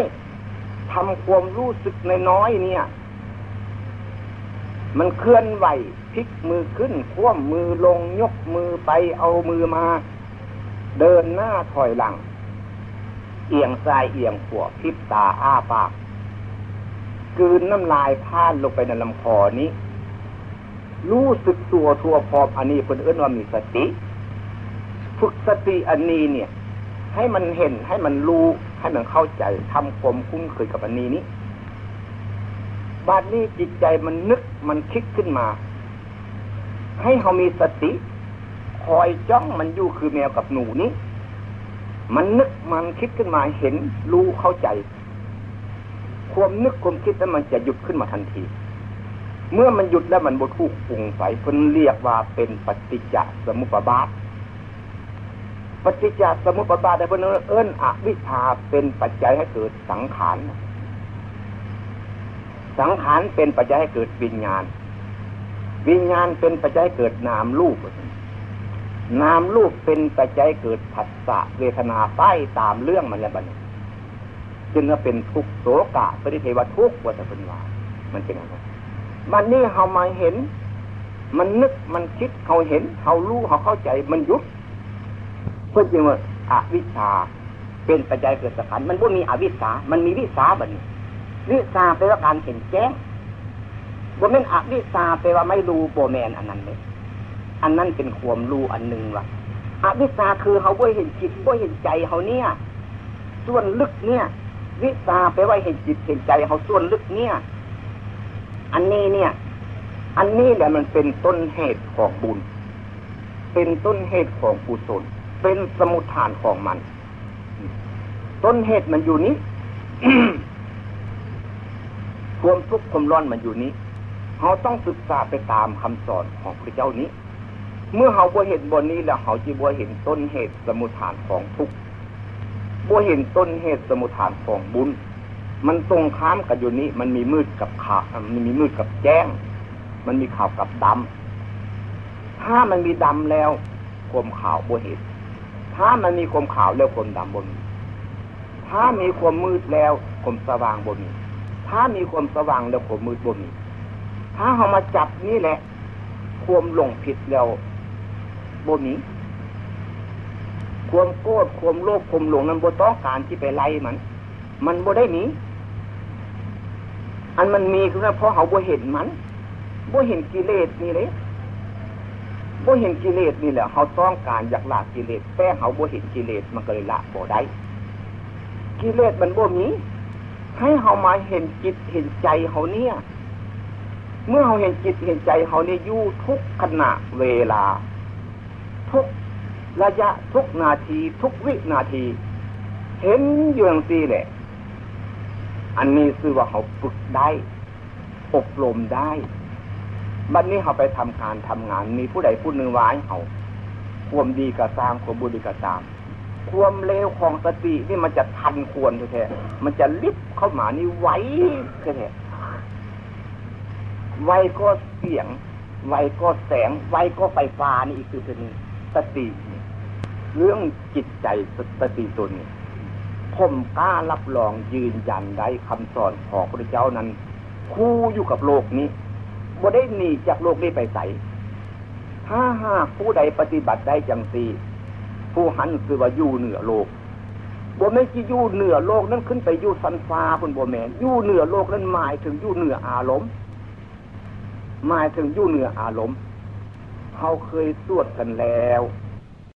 ทำความรู้สึกน้อยๆเนี่ย มันเคลื่อนไหวพลิกมือขึ้นคว่ำมือลงยกมือไปเอามือมา เดินหน้าถอยหลัง เอียงซ้ายเอียงขวาพิบตาอ้าปากกืนน้ำลายพ่านลงไปในลำคอนี้ รู้สึกตัวทั่วพร้อมอันนี้คนอื่นว่ามีสติ ฝึกสติอันนี้เนี่ย ให้มันเห็นให้มันรู้ ให้มันเข้าใจทำความคุ้นเคยกับอันนี้นี้บาดนี้จิตใจมันนึกมันคิดขึ้นมา ให้เขามีสติ คอยจ้องมันอยู่คือแมวกับหนูนี้ มันนึกมันคิดขึ้นมาเห็นรู้เข้าใจ ความนึกความคิดนั้นมันจะหยุดขึ้นมาทันที เมื่อมันหยุดแล้วมันบทุกปุ่งใสคนเรียกว่าเป็นปฏิจจสมุปบาท ปฏิจจสมุปบาทได้เพื่อนเอิ้นอวิชชาเป็นปัจจัยให้เกิดสังขาร สังขารเป็นปัจจัยให้เกิดวิญญาณ วิญญาณเป็นปัจจัยเกิดนามรูป นามรูปเป็นปัจจัยเกิดผัสสะเวทนาไปตามเรื่องมันแล้วบัดนี้จึงว่าเป็นทุกโศกะปริเทวทุกข์วัฏเป็นวามันเป็นอะไรมันนี่เขามาเห็น มันนึกมันคิดเขาเห็นเขารู้เขาเข้าใจมันยุบ เพื่อจึงว่าอาวิชา เป็นปัจจัยเกิดสังขารมันบ่มีอวิชา มันมีวิสาบันวิสาแปลว่าการเห็นแจ้งบ่แม่นอวิสาแปลว่าไม่รู้โบแมนอันนั้นเลยอันนั้นเป็นความรู้อันหนึ่งว่ะอวิสาคือเขาบ่เห็นจิตบ่เห็นใจเขาเนี่ย ส่วนลึกเนี่ย วิสาไปไว้เห็นจิตเห็นใจเขาส่วนลึกเนี่ย อันนี้เนี่ย อันนี้แหละมันเป็นต้นเหตุของบุญ เป็นต้นเหตุของกุศล เป็นสมุทฐานของมัน ต้นเหตุมันอยู่นี้ความทุกข์ความร้อนมันอยู่นี้เขาต้องศึกษาไปตามคำสอนของพระเจ้านี้ เมื่อเขาบ่เห็นบนนี้แล้วเขาจีบ่เห็นต้นเหตุสมุทฐานของทุกข์บ่เห็นต้นเหตุสมุทฐานของบุญ มันตรงข้ามกันอยู่นี้ มันมีมืดกับขาวมันมีมืดกับแจ้ง มันมีขาวกับดำถ้ามันมีดำแล้วความขาวบ่เห็น ถ้ามันมีความขาวแล้วความดำบ่มีถ้ามีความมืดแล้วความสว่างบ่มีถ้ามีความสว่างแล้วความมืดบ่มีถ้าเขามาจับนี่แหละ ความหลงผิดแล้วบ่มีความโกรธความโลภความหลงนั้นบ่ต้องการที่ไปไล่มัน มันบ่ได้หนีอันมันมีคือเพราะเขาบ่เห็นมันบ่เห็นกิเลสนี่เลย บ่เห็นกิเลสนี่แหละเขาต้องการอยากละกิเลสแต่เขาบ่เห็นกิเลสมันก็เลยละบ่ได้กิเลสมันบ่มีให้เฮามาเห็นจิตเห็นใจเฮาเนี่ย เมื่อเฮาเห็นจิตเห็นใจเฮาเนี่ยอยู่ทุกขณะเวลา ทุกระยะทุกนาที ทุกวินาที เห็นอยู่อย่างนี้แหละ อันนี้คือว่าเขาฝึกได้ อบรมได้ บัดนนี้เขาไปทำการทำงาน มีผู้ใดผู้หนึ่งว้ายเขาความดีกระตามความบุญกระตาม ความเลวของสตินี่มันจะทันควรแท้ๆมันจะลิบเข้ามานี่ไวแท้ๆไวก็เสียง ไวก็แสง ไวก็ไฟฟ้านี่อีกคือตัวนี้สติเรื่องจิตใจสติตัวนี้ผมกล้ารับรองยืนยันได้คำสอนของพระเจ้านั้น คู่อยู่กับโลกนี้ บ่ได้หนีจากโลกนี้ไปใสถ้าหากผู้ใดปฏิบัติได้จังสีผู้หันคือว่าอยู่เหนือโลกบ่ไม่กี่อยู่เหนือโลกนั้นขึ้นไปอยู่สันฟ้าคุณบ่แมนอยู่เหนือโลกนั้นหมายถึงอยู่เหนืออารมณ์หมายถึงอยู่เหนืออารมณ์เขาเคยสวดกันแล้ว